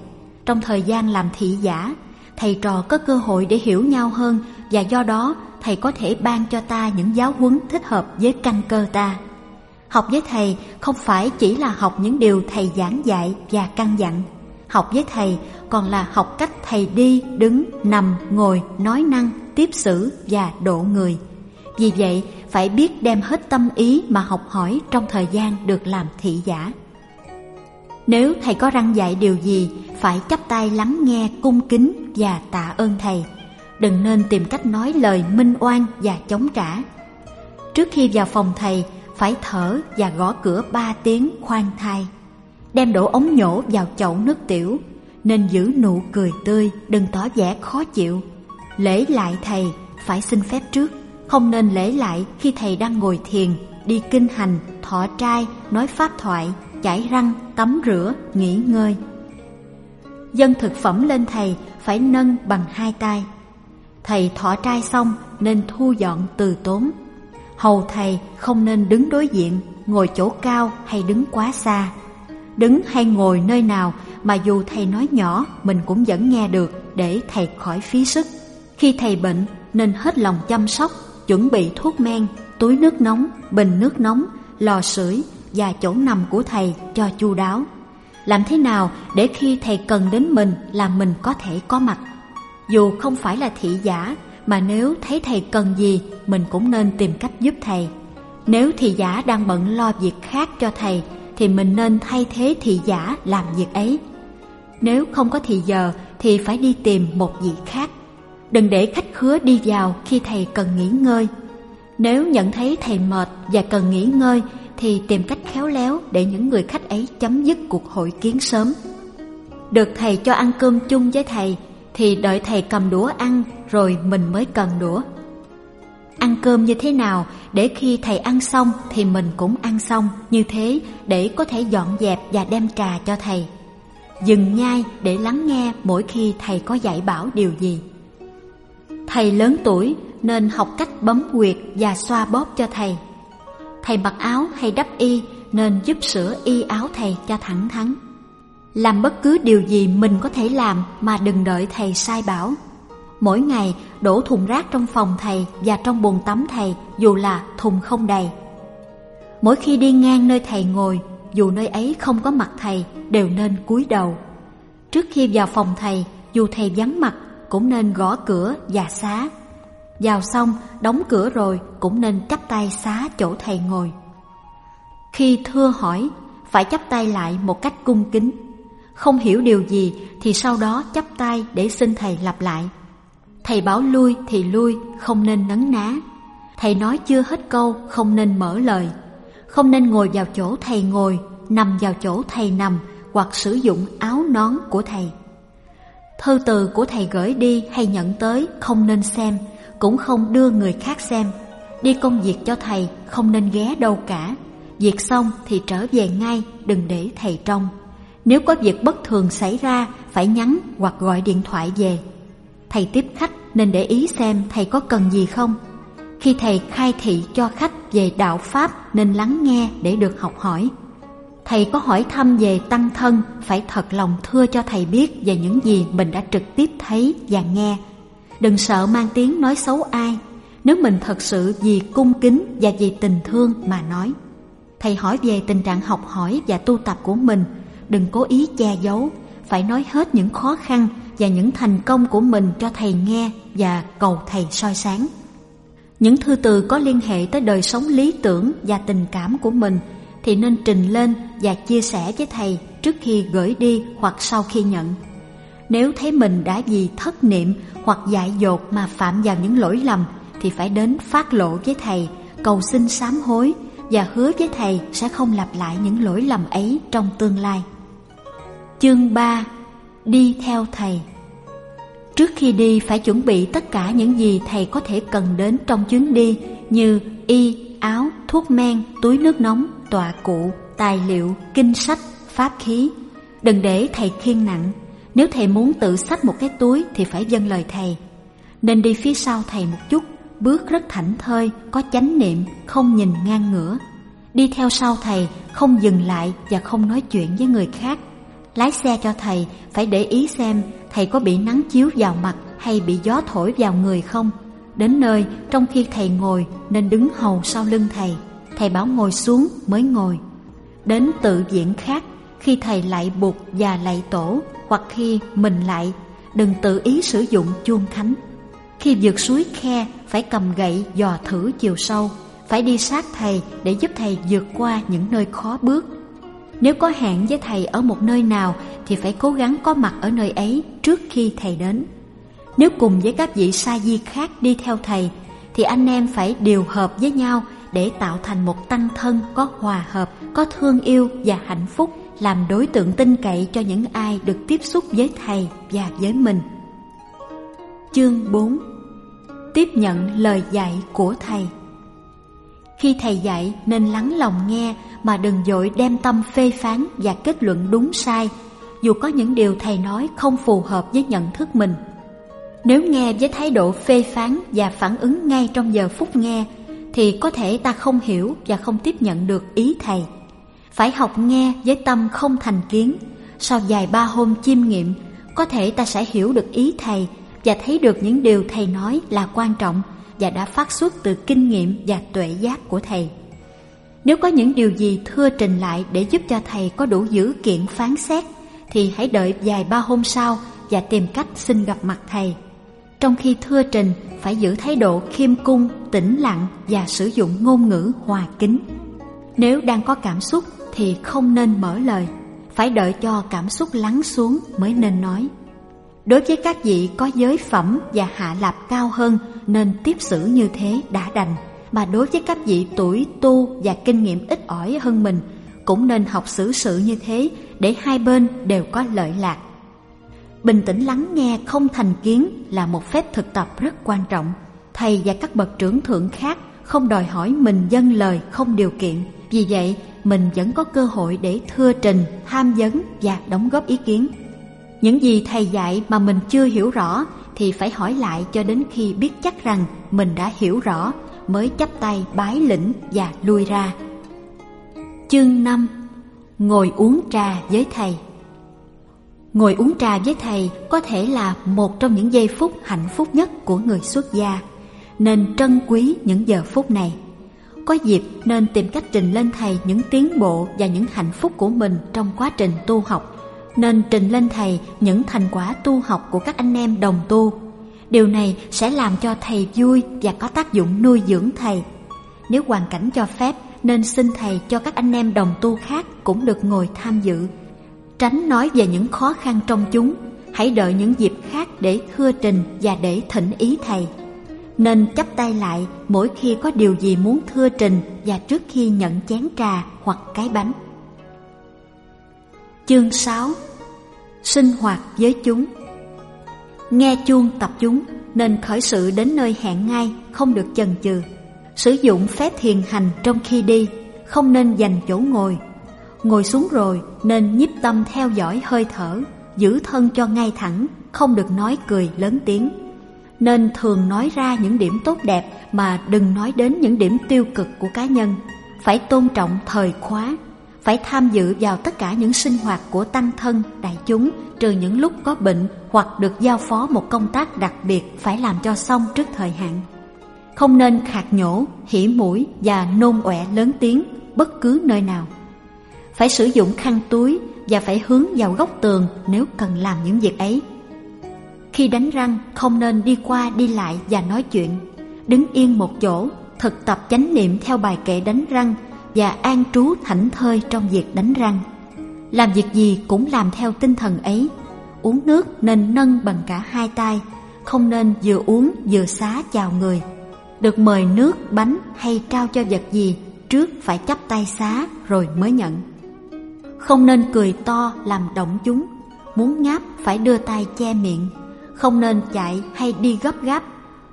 Trong thời gian làm thị giả, thầy trò có cơ hội để hiểu nhau hơn và do đó thầy có thể ban cho ta những giáo huấn thích hợp với căn cơ ta. Học với thầy không phải chỉ là học những điều thầy giảng dạy và căn dặn. Học với thầy còn là học cách thầy đi, đứng, nằm, ngồi, nói năng, tiếp xử và độ người. Vì vậy, phải biết đem hết tâm ý mà học hỏi trong thời gian được làm thị giả. Nếu thầy có răng dạy điều gì, phải chắp tay lắng nghe cung kính và tạ ơn thầy đừng nên tìm cách nói lời minh oan và chống trả. Trước khi vào phòng thầy, phải thở và gõ cửa ba tiếng khoan thai. Đem đổ ống nhổ vào chậu nước tiểu, nên giữ nụ cười tươi, đừng tỏ vẻ khó chịu. Lễ lại thầy phải xin phép trước, không nên lễ lại khi thầy đang ngồi thiền, đi kinh hành, thọ trai, nói pháp thoại, chải răng, tắm rửa, nghỉ ngơi. Dân thực phẩm lên thầy phải nâng bằng hai tay. Thầy thọ trai xong nên thu dọn từ tốn. Hầu thầy không nên đứng đối diện, ngồi chỗ cao hay đứng quá xa. Đứng hay ngồi nơi nào mà dù thầy nói nhỏ mình cũng vẫn nghe được để thầy khỏi phí sức. Khi thầy bệnh nên hết lòng chăm sóc, chuẩn bị thuốc men túi nước nóng, bình nước nóng, lò sưởi và chỗ nằm của thầy cho chu đáo. Làm thế nào để khi thầy cần đến mình là mình có thể có mặt. Dù không phải là thị giả, mà nếu thấy thầy cần gì, mình cũng nên tìm cách giúp thầy. Nếu thị giả đang bận lo việc khác cho thầy, thì mình nên thay thế thị giả làm việc ấy. Nếu không có thị giờ thì phải đi tìm một vị khác. Đừng để khách khứa đi vào khi thầy cần nghỉ ngơi. Nếu nhận thấy thầy mệt và cần nghỉ ngơi, thì tìm cách khéo léo để những người khách ấy chấm dứt cuộc hội kiến sớm. Được thầy cho ăn cơm chung với thầy, thì đợi thầy cầm đũa ăn rồi mình mới cần đũa. Ăn cơm như thế nào, để khi thầy ăn xong thì mình cũng ăn xong, như thế để có thể dọn dẹp và đem trà cho thầy. Dừng nhai để lắng nghe mỗi khi thầy có dạy bảo điều gì. Thầy lớn tuổi nên học cách bấm quyệt và xoa bóp cho thầy. Thầy mặc áo hay đắp y nên giúp sửa y áo thầy cho thẳng thắn. Làm bất cứ điều gì mình có thể làm mà đừng đợi thầy sai bảo. Mỗi ngày đổ thùng rác trong phòng thầy và trong bồn tắm thầy dù là thùng không đầy. Mỗi khi đi ngang nơi thầy ngồi, dù nơi ấy không có mặt thầy, đều nên cúi đầu. Trước khi vào phòng thầy, dù thầy vắng mặt, cũng nên gõ cửa và xá. Vào xong, đóng cửa rồi cũng nên chắp tay xá chỗ thầy ngồi. Khi thưa hỏi, phải chắp tay lại một cách cung kính. Không hiểu điều gì thì sau đó chắp tay để xin thầy lặp lại. Thầy bảo lui thì lui, không nên nấn ná. Thầy nói chưa hết câu, không nên mở lời. Không nên ngồi vào chỗ thầy ngồi, nằm vào chỗ thầy nằm hoặc sử dụng áo nón của thầy. Thư từ của thầy gửi đi hay nhận tới không nên xem, cũng không đưa người khác xem. Đi công việc cho thầy không nên ghé đâu cả. Việc xong thì trở về ngay, đừng để thầy trông. Nếu có việc bất thường xảy ra, phải nhắn hoặc gọi điện thoại về. Thầy tiếp khách nên để ý xem thầy có cần gì không. Khi thầy khai thị cho khách về đạo Pháp nên lắng nghe để được học hỏi. Thầy có hỏi thăm về tăng thân phải thật lòng thưa cho thầy biết về những gì mình đã trực tiếp thấy và nghe. Đừng sợ mang tiếng nói xấu ai nếu mình thật sự vì cung kính và vì tình thương mà nói. Thầy hỏi về tình trạng học hỏi và tu tập của mình, đừng cố ý che giấu, phải nói hết những khó khăn và những thành công của mình cho thầy nghe và cầu thầy soi sáng. Những thư từ có liên hệ tới đời sống lý tưởng và tình cảm của mình thì nên trình lên và chia sẻ với thầy trước khi gửi đi hoặc sau khi nhận. Nếu thấy mình đã vì thất niệm hoặc dại dột mà phạm vào những lỗi lầm thì phải đến phát lộ với thầy, cầu xin sám hối và hứa với thầy sẽ không lặp lại những lỗi lầm ấy trong tương lai. Chương 3 Đi theo thầy Trước khi đi phải chuẩn bị tất cả những gì thầy có thể cần đến trong chuyến đi như y, áo, thuốc men, túi nước nóng, tọa cụ, tài liệu, kinh sách, pháp khí. Đừng để thầy khiêng nặng. Nếu thầy muốn tự xách một cái túi thì phải dâng lời thầy. Nên đi phía sau thầy một chút, bước rất thảnh thơi, có chánh niệm, không nhìn ngang ngửa. Đi theo sau thầy, không dừng lại và không nói chuyện với người khác. Lái xe cho thầy, phải để ý xem thầy có bị nắng chiếu vào mặt hay bị gió thổi vào người không. Đến nơi, trong khi thầy ngồi nên đứng hầu sau lưng thầy. Thầy bảo ngồi xuống mới ngồi. Đến tự diễn khác, khi thầy lại bụt và lạy tổ hoặc khi mình lại, đừng tự ý sử dụng chuông thánh. Khi vượt suối khe, phải cầm gậy dò thử chiều sâu, phải đi sát thầy để giúp thầy vượt qua những nơi khó bước. Nếu có hẹn với thầy ở một nơi nào thì phải cố gắng có mặt ở nơi ấy trước khi thầy đến. Nếu cùng với các vị sa di khác đi theo thầy thì anh em phải điều hợp với nhau để tạo thành một tăng thân có hòa hợp, có thương yêu và hạnh phúc, làm đối tượng tin cậy cho những ai được tiếp xúc với thầy và với mình. Chương 4 Tiếp nhận lời dạy của thầy Khi thầy dạy nên lắng lòng nghe mà đừng dội đem tâm phê phán và kết luận đúng sai, dù có những điều thầy nói không phù hợp với nhận thức mình. Nếu nghe với thái độ phê phán và phản ứng ngay trong giờ phút nghe, thì có thể ta không hiểu và không tiếp nhận được ý thầy. Phải học nghe với tâm không thành kiến, sau vài ba hôm chiêm nghiệm, có thể ta sẽ hiểu được ý thầy và thấy được những điều thầy nói là quan trọng và đã phát xuất từ kinh nghiệm và tuệ giác của thầy. Nếu có những điều gì thưa trình lại để giúp cho thầy có đủ dữ kiện phán xét, thì hãy đợi vài ba hôm sau và tìm cách xin gặp mặt thầy. Trong khi thưa trình, phải giữ thái độ khiêm cung, tĩnh lặng và sử dụng ngôn ngữ hòa kính. Nếu đang có cảm xúc thì không nên mở lời, phải đợi cho cảm xúc lắng xuống mới nên nói. Đối với các vị có giới phẩm và hạ lạp cao hơn nên tiếp xử như thế đã đành. Mà đối với các vị tuổi tu và kinh nghiệm ít ỏi hơn mình cũng nên học xử sự như thế để hai bên đều có lợi lạc. Bình tĩnh lắng nghe không thành kiến là một phép thực tập rất quan trọng. Thầy và các bậc trưởng thượng khác không đòi hỏi mình dâng lời không điều kiện. Vì vậy, mình vẫn có cơ hội để thưa trình, tham vấn và đóng góp ý kiến. Những gì thầy dạy mà mình chưa hiểu rõ thì phải hỏi lại cho đến khi biết chắc rằng mình đã hiểu rõ mới chắp tay bái lĩnh và lui ra. Chương 5 Ngồi uống trà với thầy Ngồi uống trà với thầy có thể là một trong những giây phút hạnh phúc nhất của người xuất gia, nên trân quý những giờ phút này. Có dịp nên tìm cách trình lên thầy những tiến bộ và những hạnh phúc của mình trong quá trình tu học, nên trình lên thầy những thành quả tu học của các anh em đồng tu. Điều này sẽ làm cho thầy vui và có tác dụng nuôi dưỡng thầy. Nếu hoàn cảnh cho phép, nên xin thầy cho các anh em đồng tu khác cũng được ngồi tham dự tránh nói về những khó khăn trong chúng. Hãy đợi những dịp khác để thưa trình và để thỉnh ý thầy. Nên chắp tay lại mỗi khi có điều gì muốn thưa trình và trước khi nhận chén trà hoặc cái bánh. Chương 6 sinh hoạt với chúng. Nghe chuông tập chúng nên khởi sự đến nơi hẹn ngay, không được chần chừ. Sử dụng phép thiền hành trong khi đi, không nên dành chỗ ngồi. Ngồi xuống rồi nên nhiếp tâm theo dõi hơi thở, giữ thân cho ngay thẳng, không được nói cười lớn tiếng. Nên thường nói ra những điểm tốt đẹp mà đừng nói đến những điểm tiêu cực của cá nhân. Phải tôn trọng thời khóa, phải tham dự vào tất cả những sinh hoạt của tăng thân, đại chúng trừ những lúc có bệnh hoặc được giao phó một công tác đặc biệt phải làm cho xong trước thời hạn. Không nên khạc nhổ, hỉ mũi và nôn ọe lớn tiếng bất cứ nơi nào phải sử dụng khăn túi và phải hướng vào góc tường nếu cần làm những việc ấy. Khi đánh răng không nên đi qua đi lại và nói chuyện, đứng yên một chỗ, thực tập chánh niệm theo bài kệ đánh răng và an trú thảnh thơi trong việc đánh răng. Làm việc gì cũng làm theo tinh thần ấy. Uống nước nên nâng bằng cả hai tay, không nên vừa uống vừa xá chào người. Được mời nước, bánh hay trao cho vật gì, trước phải chắp tay xá rồi mới nhận. Không nên cười to làm động chúng. Muốn ngáp phải đưa tay che miệng. Không nên chạy hay đi gấp gáp.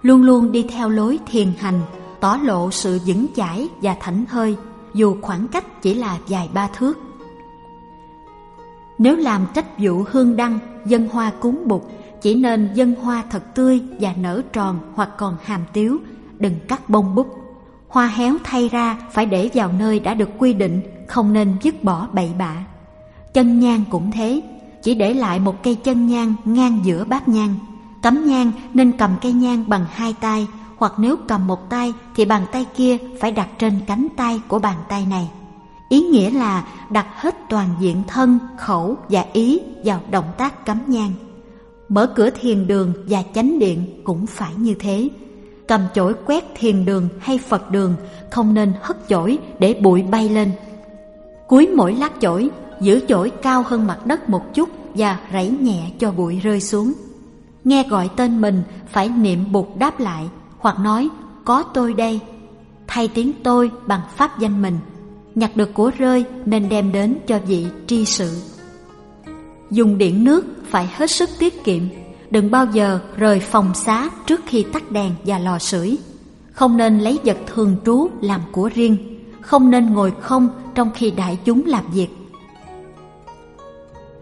Luôn luôn đi theo lối thiền hành, Tỏ lộ sự vững chãi và thảnh thơi Dù khoảng cách chỉ là vài ba thước. Nếu làm trách vụ hương đăng, Dân hoa cúng bụt Chỉ nên dân hoa thật tươi và nở tròn Hoặc còn hàm tiếu, Đừng cắt bông bút. Hoa héo thay ra phải để vào nơi đã được quy định không nên dứt bỏ bậy bạ. Chân nhang cũng thế, chỉ để lại một cây chân nhang ngang giữa bát nhang. Cắm nhang nên cầm cây nhang bằng hai tay, hoặc nếu cầm một tay thì bàn tay kia phải đặt trên cánh tay của bàn tay này. Ý nghĩa là đặt hết toàn diện thân, khẩu và ý vào động tác cắm nhang. Mở cửa thiền đường và chánh điện cũng phải như thế. Cầm chổi quét thiền đường hay Phật đường không nên hất chổi để bụi bay lên Cuối mỗi lát chổi, giữ chổi cao hơn mặt đất một chút và rảy nhẹ cho bụi rơi xuống. Nghe gọi tên mình phải niệm bụt đáp lại hoặc nói có tôi đây. Thay tiếng tôi bằng pháp danh mình. Nhặt được của rơi nên đem đến cho vị tri sự. Dùng điện nước phải hết sức tiết kiệm. Đừng bao giờ rời phòng xá trước khi tắt đèn và lò sưởi. Không nên lấy vật thường trú làm của riêng. Không nên ngồi không trong khi đại chúng làm việc.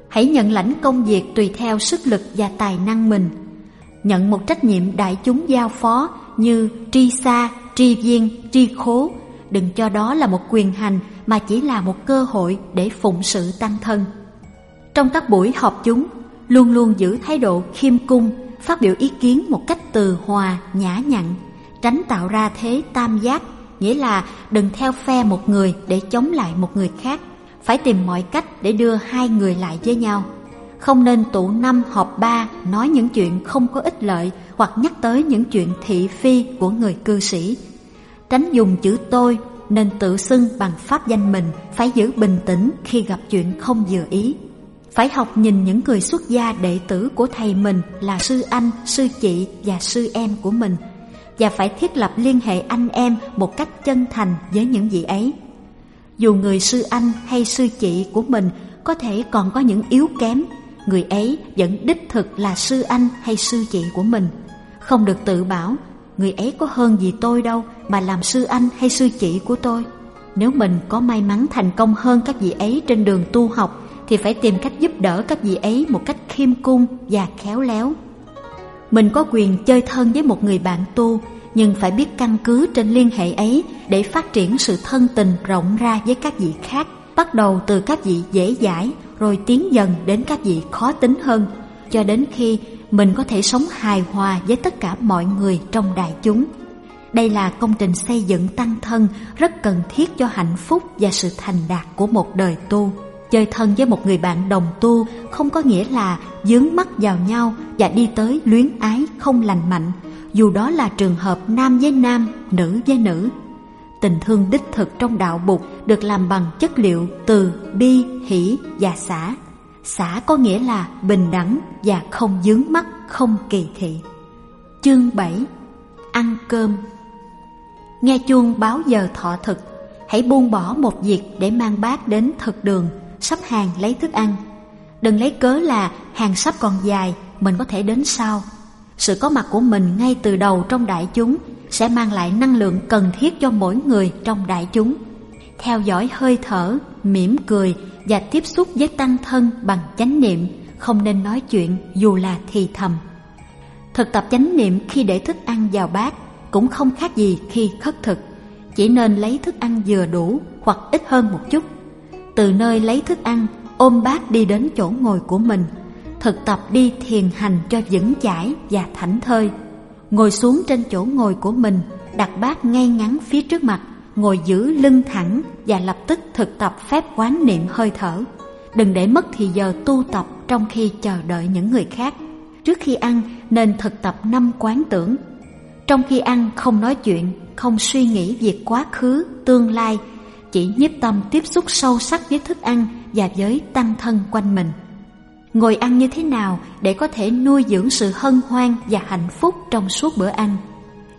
Hãy nhận lãnh công việc tùy theo sức lực và tài năng mình. Nhận một trách nhiệm đại chúng giao phó như tri xa, tri viên, tri khố. Đừng cho đó là một quyền hành mà chỉ là một cơ hội để phụng sự tăng thân. Trong các buổi họp chúng, luôn luôn giữ thái độ khiêm cung, phát biểu ý kiến một cách từ hòa, nhã nhặn tránh tạo ra thế tam giác, nghĩa là đừng theo phe một người để chống lại một người khác, phải tìm mọi cách để đưa hai người lại với nhau. Không nên tụ năm họp ba nói những chuyện không có ích lợi hoặc nhắc tới những chuyện thị phi của người cư sĩ. Tránh dùng chữ tôi nên tự xưng bằng pháp danh mình, phải giữ bình tĩnh khi gặp chuyện không vừa ý. Phải học nhìn những người xuất gia đệ tử của thầy mình là sư anh, sư chị và sư em của mình và phải thiết lập liên hệ anh em một cách chân thành với những vị ấy. Dù người sư anh hay sư chị của mình có thể còn có những yếu kém, người ấy vẫn đích thực là sư anh hay sư chị của mình. Không được tự bảo, người ấy có hơn gì tôi đâu mà làm sư anh hay sư chị của tôi. Nếu mình có may mắn thành công hơn các vị ấy trên đường tu học thì phải tìm cách giúp đỡ các vị ấy một cách khiêm cung và khéo léo. Mình có quyền chơi thân với một người bạn tu, nhưng phải biết căn cứ trên liên hệ ấy để phát triển sự thân tình rộng ra với các vị khác, bắt đầu từ các vị dễ dãi rồi tiến dần đến các vị khó tính hơn, cho đến khi mình có thể sống hài hòa với tất cả mọi người trong đại chúng. Đây là công trình xây dựng tăng thân rất cần thiết cho hạnh phúc và sự thành đạt của một đời tu. Chơi thân với một người bạn đồng tu không có nghĩa là dướng mắt vào nhau và đi tới luyến ái không lành mạnh, dù đó là trường hợp nam với nam, nữ với nữ. Tình thương đích thực trong đạo Bụt được làm bằng chất liệu từ bi, hỷ và xả. Xả có nghĩa là bình đẳng và không dướng mắt, không kỳ thị. Chương 7 Ăn cơm Nghe chuông báo giờ thọ thực, hãy buông bỏ một việc để mang bát đến thực đường sắp hàng lấy thức ăn. Đừng lấy cớ là hàng sắp còn dài, mình có thể đến sau. Sự có mặt của mình ngay từ đầu trong đại chúng sẽ mang lại năng lượng cần thiết cho mỗi người trong đại chúng. Theo dõi hơi thở, mỉm cười và tiếp xúc với tăng thân bằng chánh niệm, không nên nói chuyện dù là thì thầm. Thực tập chánh niệm khi để thức ăn vào bát cũng không khác gì khi khất thực, chỉ nên lấy thức ăn vừa đủ hoặc ít hơn một chút từ nơi lấy thức ăn, ôm bát đi đến chỗ ngồi của mình, thực tập đi thiền hành cho vững chãi và thảnh thơi. Ngồi xuống trên chỗ ngồi của mình, đặt bát ngay ngắn phía trước mặt, ngồi giữ lưng thẳng và lập tức thực tập phép quán niệm hơi thở. Đừng để mất thì giờ tu tập trong khi chờ đợi những người khác. Trước khi ăn, nên thực tập năm quán tưởng. Trong khi ăn, không nói chuyện, không suy nghĩ việc quá khứ, tương lai chỉ nhiếp tâm tiếp xúc sâu sắc với thức ăn và với tăng thân quanh mình. Ngồi ăn như thế nào để có thể nuôi dưỡng sự hân hoan và hạnh phúc trong suốt bữa ăn?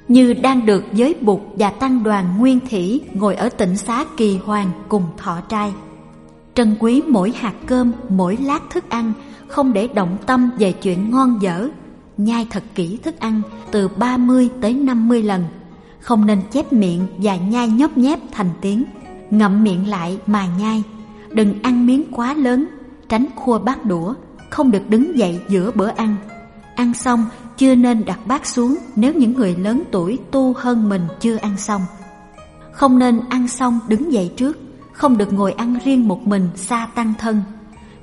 Như đang được giới bục và tăng đoàn nguyên thủy ngồi ở tỉnh xá kỳ hoàng cùng thọ trai. Trân quý mỗi hạt cơm, mỗi lát thức ăn, không để động tâm về chuyện ngon dở. Nhai thật kỹ thức ăn từ 30 tới 50 lần. Không nên chép miệng và nhai nhóp nhép thành tiếng ngậm miệng lại mà nhai. Đừng ăn miếng quá lớn, tránh khua bát đũa, không được đứng dậy giữa bữa ăn. Ăn xong, chưa nên đặt bát xuống nếu những người lớn tuổi tu hơn mình chưa ăn xong. Không nên ăn xong đứng dậy trước, không được ngồi ăn riêng một mình xa tăng thân.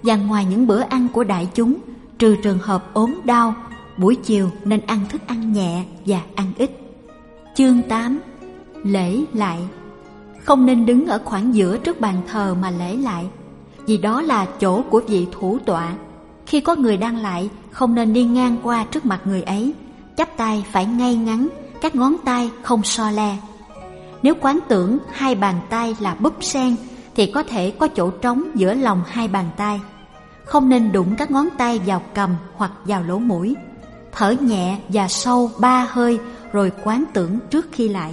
Và ngoài những bữa ăn của đại chúng, trừ trường hợp ốm đau, buổi chiều nên ăn thức ăn nhẹ và ăn ít. Chương 8 lễ lại không nên đứng ở khoảng giữa trước bàn thờ mà lễ lại, vì đó là chỗ của vị thủ tọa. Khi có người đang lại, không nên đi ngang qua trước mặt người ấy, chắp tay phải ngay ngắn, các ngón tay không so le. Nếu quán tưởng hai bàn tay là búp sen, thì có thể có chỗ trống giữa lòng hai bàn tay. Không nên đụng các ngón tay vào cầm hoặc vào lỗ mũi. Thở nhẹ và sâu ba hơi, rồi quán tưởng trước khi lại.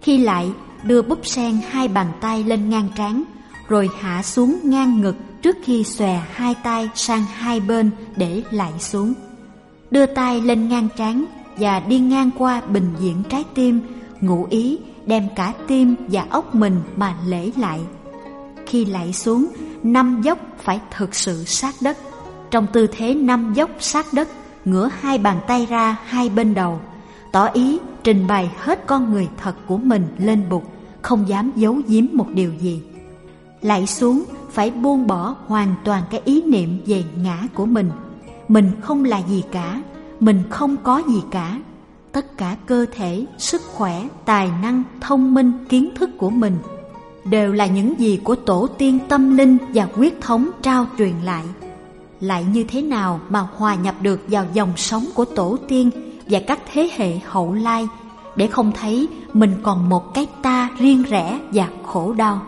Khi lại đưa búp sen hai bàn tay lên ngang trán, rồi hạ xuống ngang ngực trước khi xòe hai tay sang hai bên để lại xuống. Đưa tay lên ngang trán và đi ngang qua bình diện trái tim, ngụ ý đem cả tim và ốc mình mà lễ lại. Khi lại xuống, năm dốc phải thực sự sát đất. Trong tư thế năm dốc sát đất, ngửa hai bàn tay ra hai bên đầu, tỏ ý trình bày hết con người thật của mình lên bục, không dám giấu giếm một điều gì. Lại xuống phải buông bỏ hoàn toàn cái ý niệm về ngã của mình. Mình không là gì cả, mình không có gì cả. tất cả cơ thể, sức khỏe, tài năng, thông minh, kiến thức của mình đều là những gì của tổ tiên tâm linh và quyết thống trao truyền lại. Lại như thế nào mà hòa nhập được vào dòng sống của tổ tiên và các thế hệ hậu lai để không thấy mình còn một cái ta riêng rẽ và khổ đau.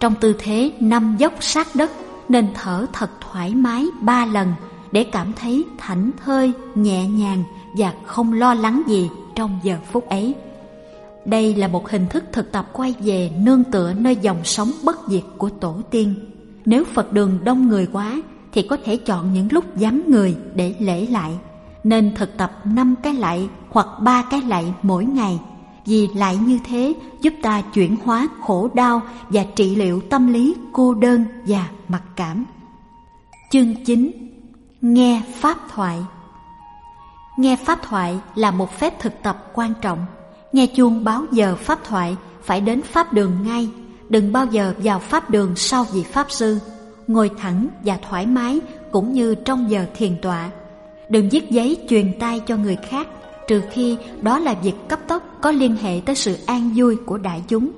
Trong tư thế năm dốc sát đất nên thở thật thoải mái ba lần để cảm thấy thảnh thơi, nhẹ nhàng và không lo lắng gì trong giờ phút ấy. Đây là một hình thức thực tập quay về nương tựa nơi dòng sống bất diệt của tổ tiên. Nếu Phật đường đông người quá thì có thể chọn những lúc vắng người để lễ lại. Nên thực tập năm cái lại hoặc ba cái lại mỗi ngày vì lại như thế giúp ta chuyển hóa khổ đau và trị liệu tâm lý cô đơn và mặc cảm. Chương 9 Nghe Pháp thoại Nghe Pháp thoại là một phép thực tập quan trọng. Nghe chuông báo giờ Pháp thoại phải đến Pháp đường ngay, đừng bao giờ vào Pháp đường sau vị Pháp Sư. Ngồi thẳng và thoải mái cũng như trong giờ thiền tọa. Đừng viết giấy truyền tay cho người khác, trừ khi đó là việc cấp tốc có liên hệ tới sự an vui của đại chúng.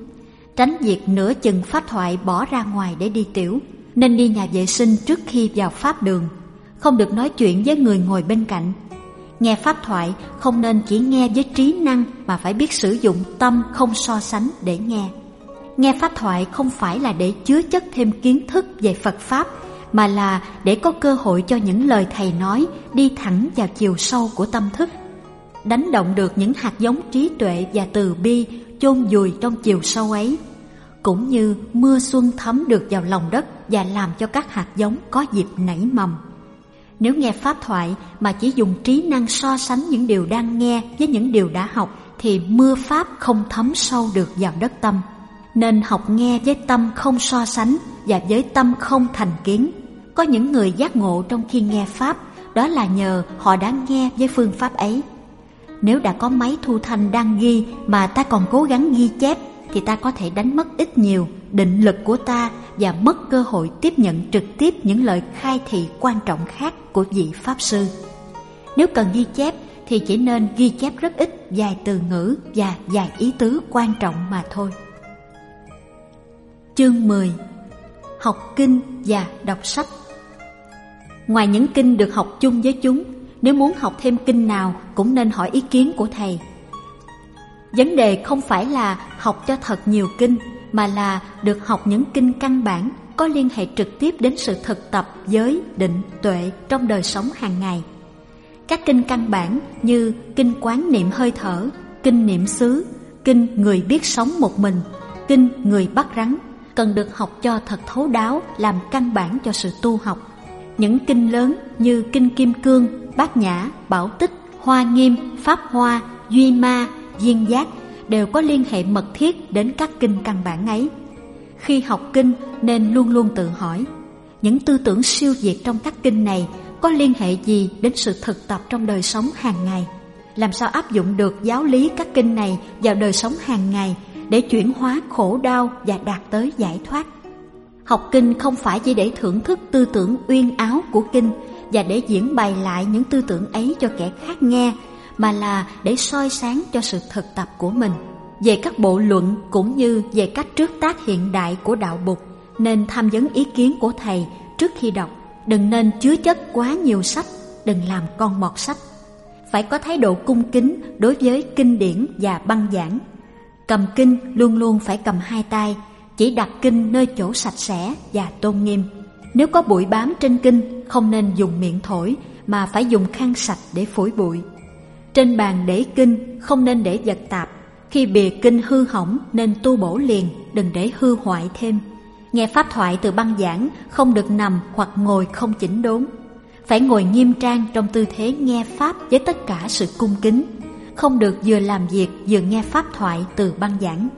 Tránh việc nửa chừng phát thoại bỏ ra ngoài để đi tiểu, nên đi nhà vệ sinh trước khi vào Pháp đường. Không được nói chuyện với người ngồi bên cạnh Nghe pháp thoại không nên chỉ nghe với trí năng mà phải biết sử dụng tâm không so sánh để nghe. Nghe pháp thoại không phải là để chứa chất thêm kiến thức về Phật Pháp mà là để có cơ hội cho những lời Thầy nói đi thẳng vào chiều sâu của tâm thức. Đánh động được những hạt giống trí tuệ và từ bi chôn vùi trong chiều sâu ấy. Cũng như mưa xuân thấm được vào lòng đất và làm cho các hạt giống có dịp nảy mầm. Nếu nghe pháp thoại mà chỉ dùng trí năng so sánh những điều đang nghe với những điều đã học, thì mưa pháp không thấm sâu được vào đất tâm. Nên học nghe với tâm không so sánh và với tâm không thành kiến. Có những người giác ngộ trong khi nghe pháp, đó là nhờ họ đã nghe với phương pháp ấy. Nếu đã có máy thu thanh đang ghi mà ta còn cố gắng ghi chép thì ta có thể đánh mất ít nhiều định lực của ta và mất cơ hội tiếp nhận trực tiếp những lời khai thị quan trọng khác của vị Pháp Sư. Nếu cần ghi chép thì chỉ nên ghi chép rất ít vài từ ngữ và vài ý tứ quan trọng mà thôi. Chương 10 Học kinh và đọc sách Ngoài những kinh được học chung với chúng, nếu muốn học thêm kinh nào cũng nên hỏi ý kiến của thầy. Vấn đề không phải là học cho thật nhiều kinh mà là được học những kinh căn bản có liên hệ trực tiếp đến sự thực tập giới, định, tuệ trong đời sống hàng ngày. Các kinh căn bản như kinh quán niệm hơi thở, kinh niệm xứ, kinh người biết sống một mình, kinh người bắt rắn cần được học cho thật thấu đáo làm căn bản cho sự tu học. Những kinh lớn như kinh Kim Cương, Bát Nhã, Bảo Tích, Hoa Nghiêm, Pháp Hoa, Duy Ma, Duyên Giác đều có liên hệ mật thiết đến các kinh căn bản ấy. Khi học kinh nên luôn luôn tự hỏi, những tư tưởng siêu việt trong các kinh này có liên hệ gì đến sự thực tập trong đời sống hàng ngày? Làm sao áp dụng được giáo lý các kinh này vào đời sống hàng ngày để chuyển hóa khổ đau và đạt tới giải thoát? Học kinh không phải chỉ để thưởng thức tư tưởng uyên áo của kinh và để diễn bày lại những tư tưởng ấy cho kẻ khác nghe, mà là để soi sáng cho sự thực tập của mình. Về các bộ luận cũng như về cách trước tác hiện đại của đạo Bụt nên tham vấn ý kiến của thầy trước khi đọc. Đừng nên chứa chất quá nhiều sách, đừng làm con mọt sách. Phải có thái độ cung kính đối với kinh điển và băng giảng. Cầm kinh luôn luôn phải cầm hai tay chỉ đặt kinh nơi chỗ sạch sẽ và tôn nghiêm. Nếu có bụi bám trên kinh, không nên dùng miệng thổi, mà phải dùng khăn sạch để phủi bụi. Trên bàn để kinh, không nên để vật tạp. Khi bìa kinh hư hỏng, nên tu bổ liền, Đừng để hư hoại thêm. Nghe pháp thoại từ băng giảng, Không được nằm hoặc ngồi không chỉnh đốn. Phải ngồi nghiêm trang trong tư thế nghe pháp Với tất cả sự cung kính. Không được vừa làm việc vừa nghe pháp thoại từ băng giảng.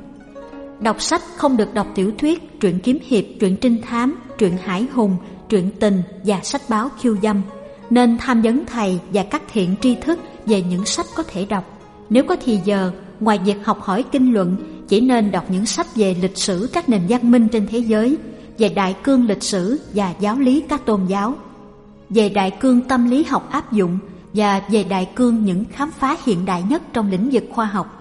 Đọc sách không được đọc tiểu thuyết, truyện kiếm hiệp, truyện trinh thám, truyện hải hùng, truyện tình và sách báo khiêu dâm Nên tham vấn thầy và các thiện tri thức về những sách có thể đọc. Nếu có thì giờ, ngoài việc học hỏi kinh luận, chỉ nên đọc những sách về lịch sử các nền văn minh trên thế giới, về đại cương lịch sử và giáo lý các tôn giáo, về đại cương tâm lý học áp dụng và về đại cương những khám phá hiện đại nhất trong lĩnh vực khoa học.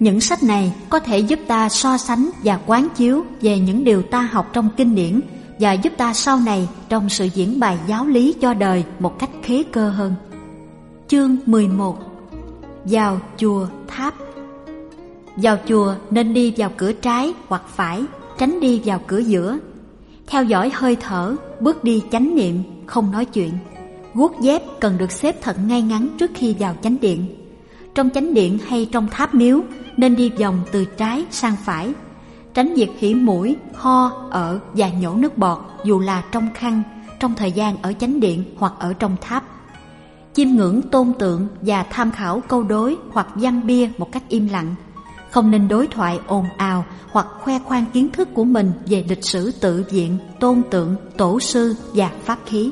Những sách này có thể giúp ta so sánh và quán chiếu về những điều ta học trong kinh điển và giúp ta sau này trong sự diễn bài giáo lý cho đời một cách khế cơ hơn. Chương 11 Vào chùa tháp Vào chùa nên đi vào cửa trái hoặc phải, tránh đi vào cửa giữa. Theo dõi hơi thở, bước đi chánh niệm, không nói chuyện. Guốc dép cần được xếp thật ngay ngắn trước khi vào chánh điện. Trong chánh điện hay trong tháp miếu nên đi vòng từ trái sang phải, tránh việc hỉ mũi, ho, ở và nhổ nước bọt dù là trong khăn, trong thời gian ở chánh điện hoặc ở trong tháp. Chiêm ngưỡng tôn tượng và tham khảo câu đối hoặc văn bia một cách im lặng. Không nên đối thoại ồn ào hoặc khoe khoang kiến thức của mình về lịch sử tự viện, tôn tượng, tổ sư và pháp khí.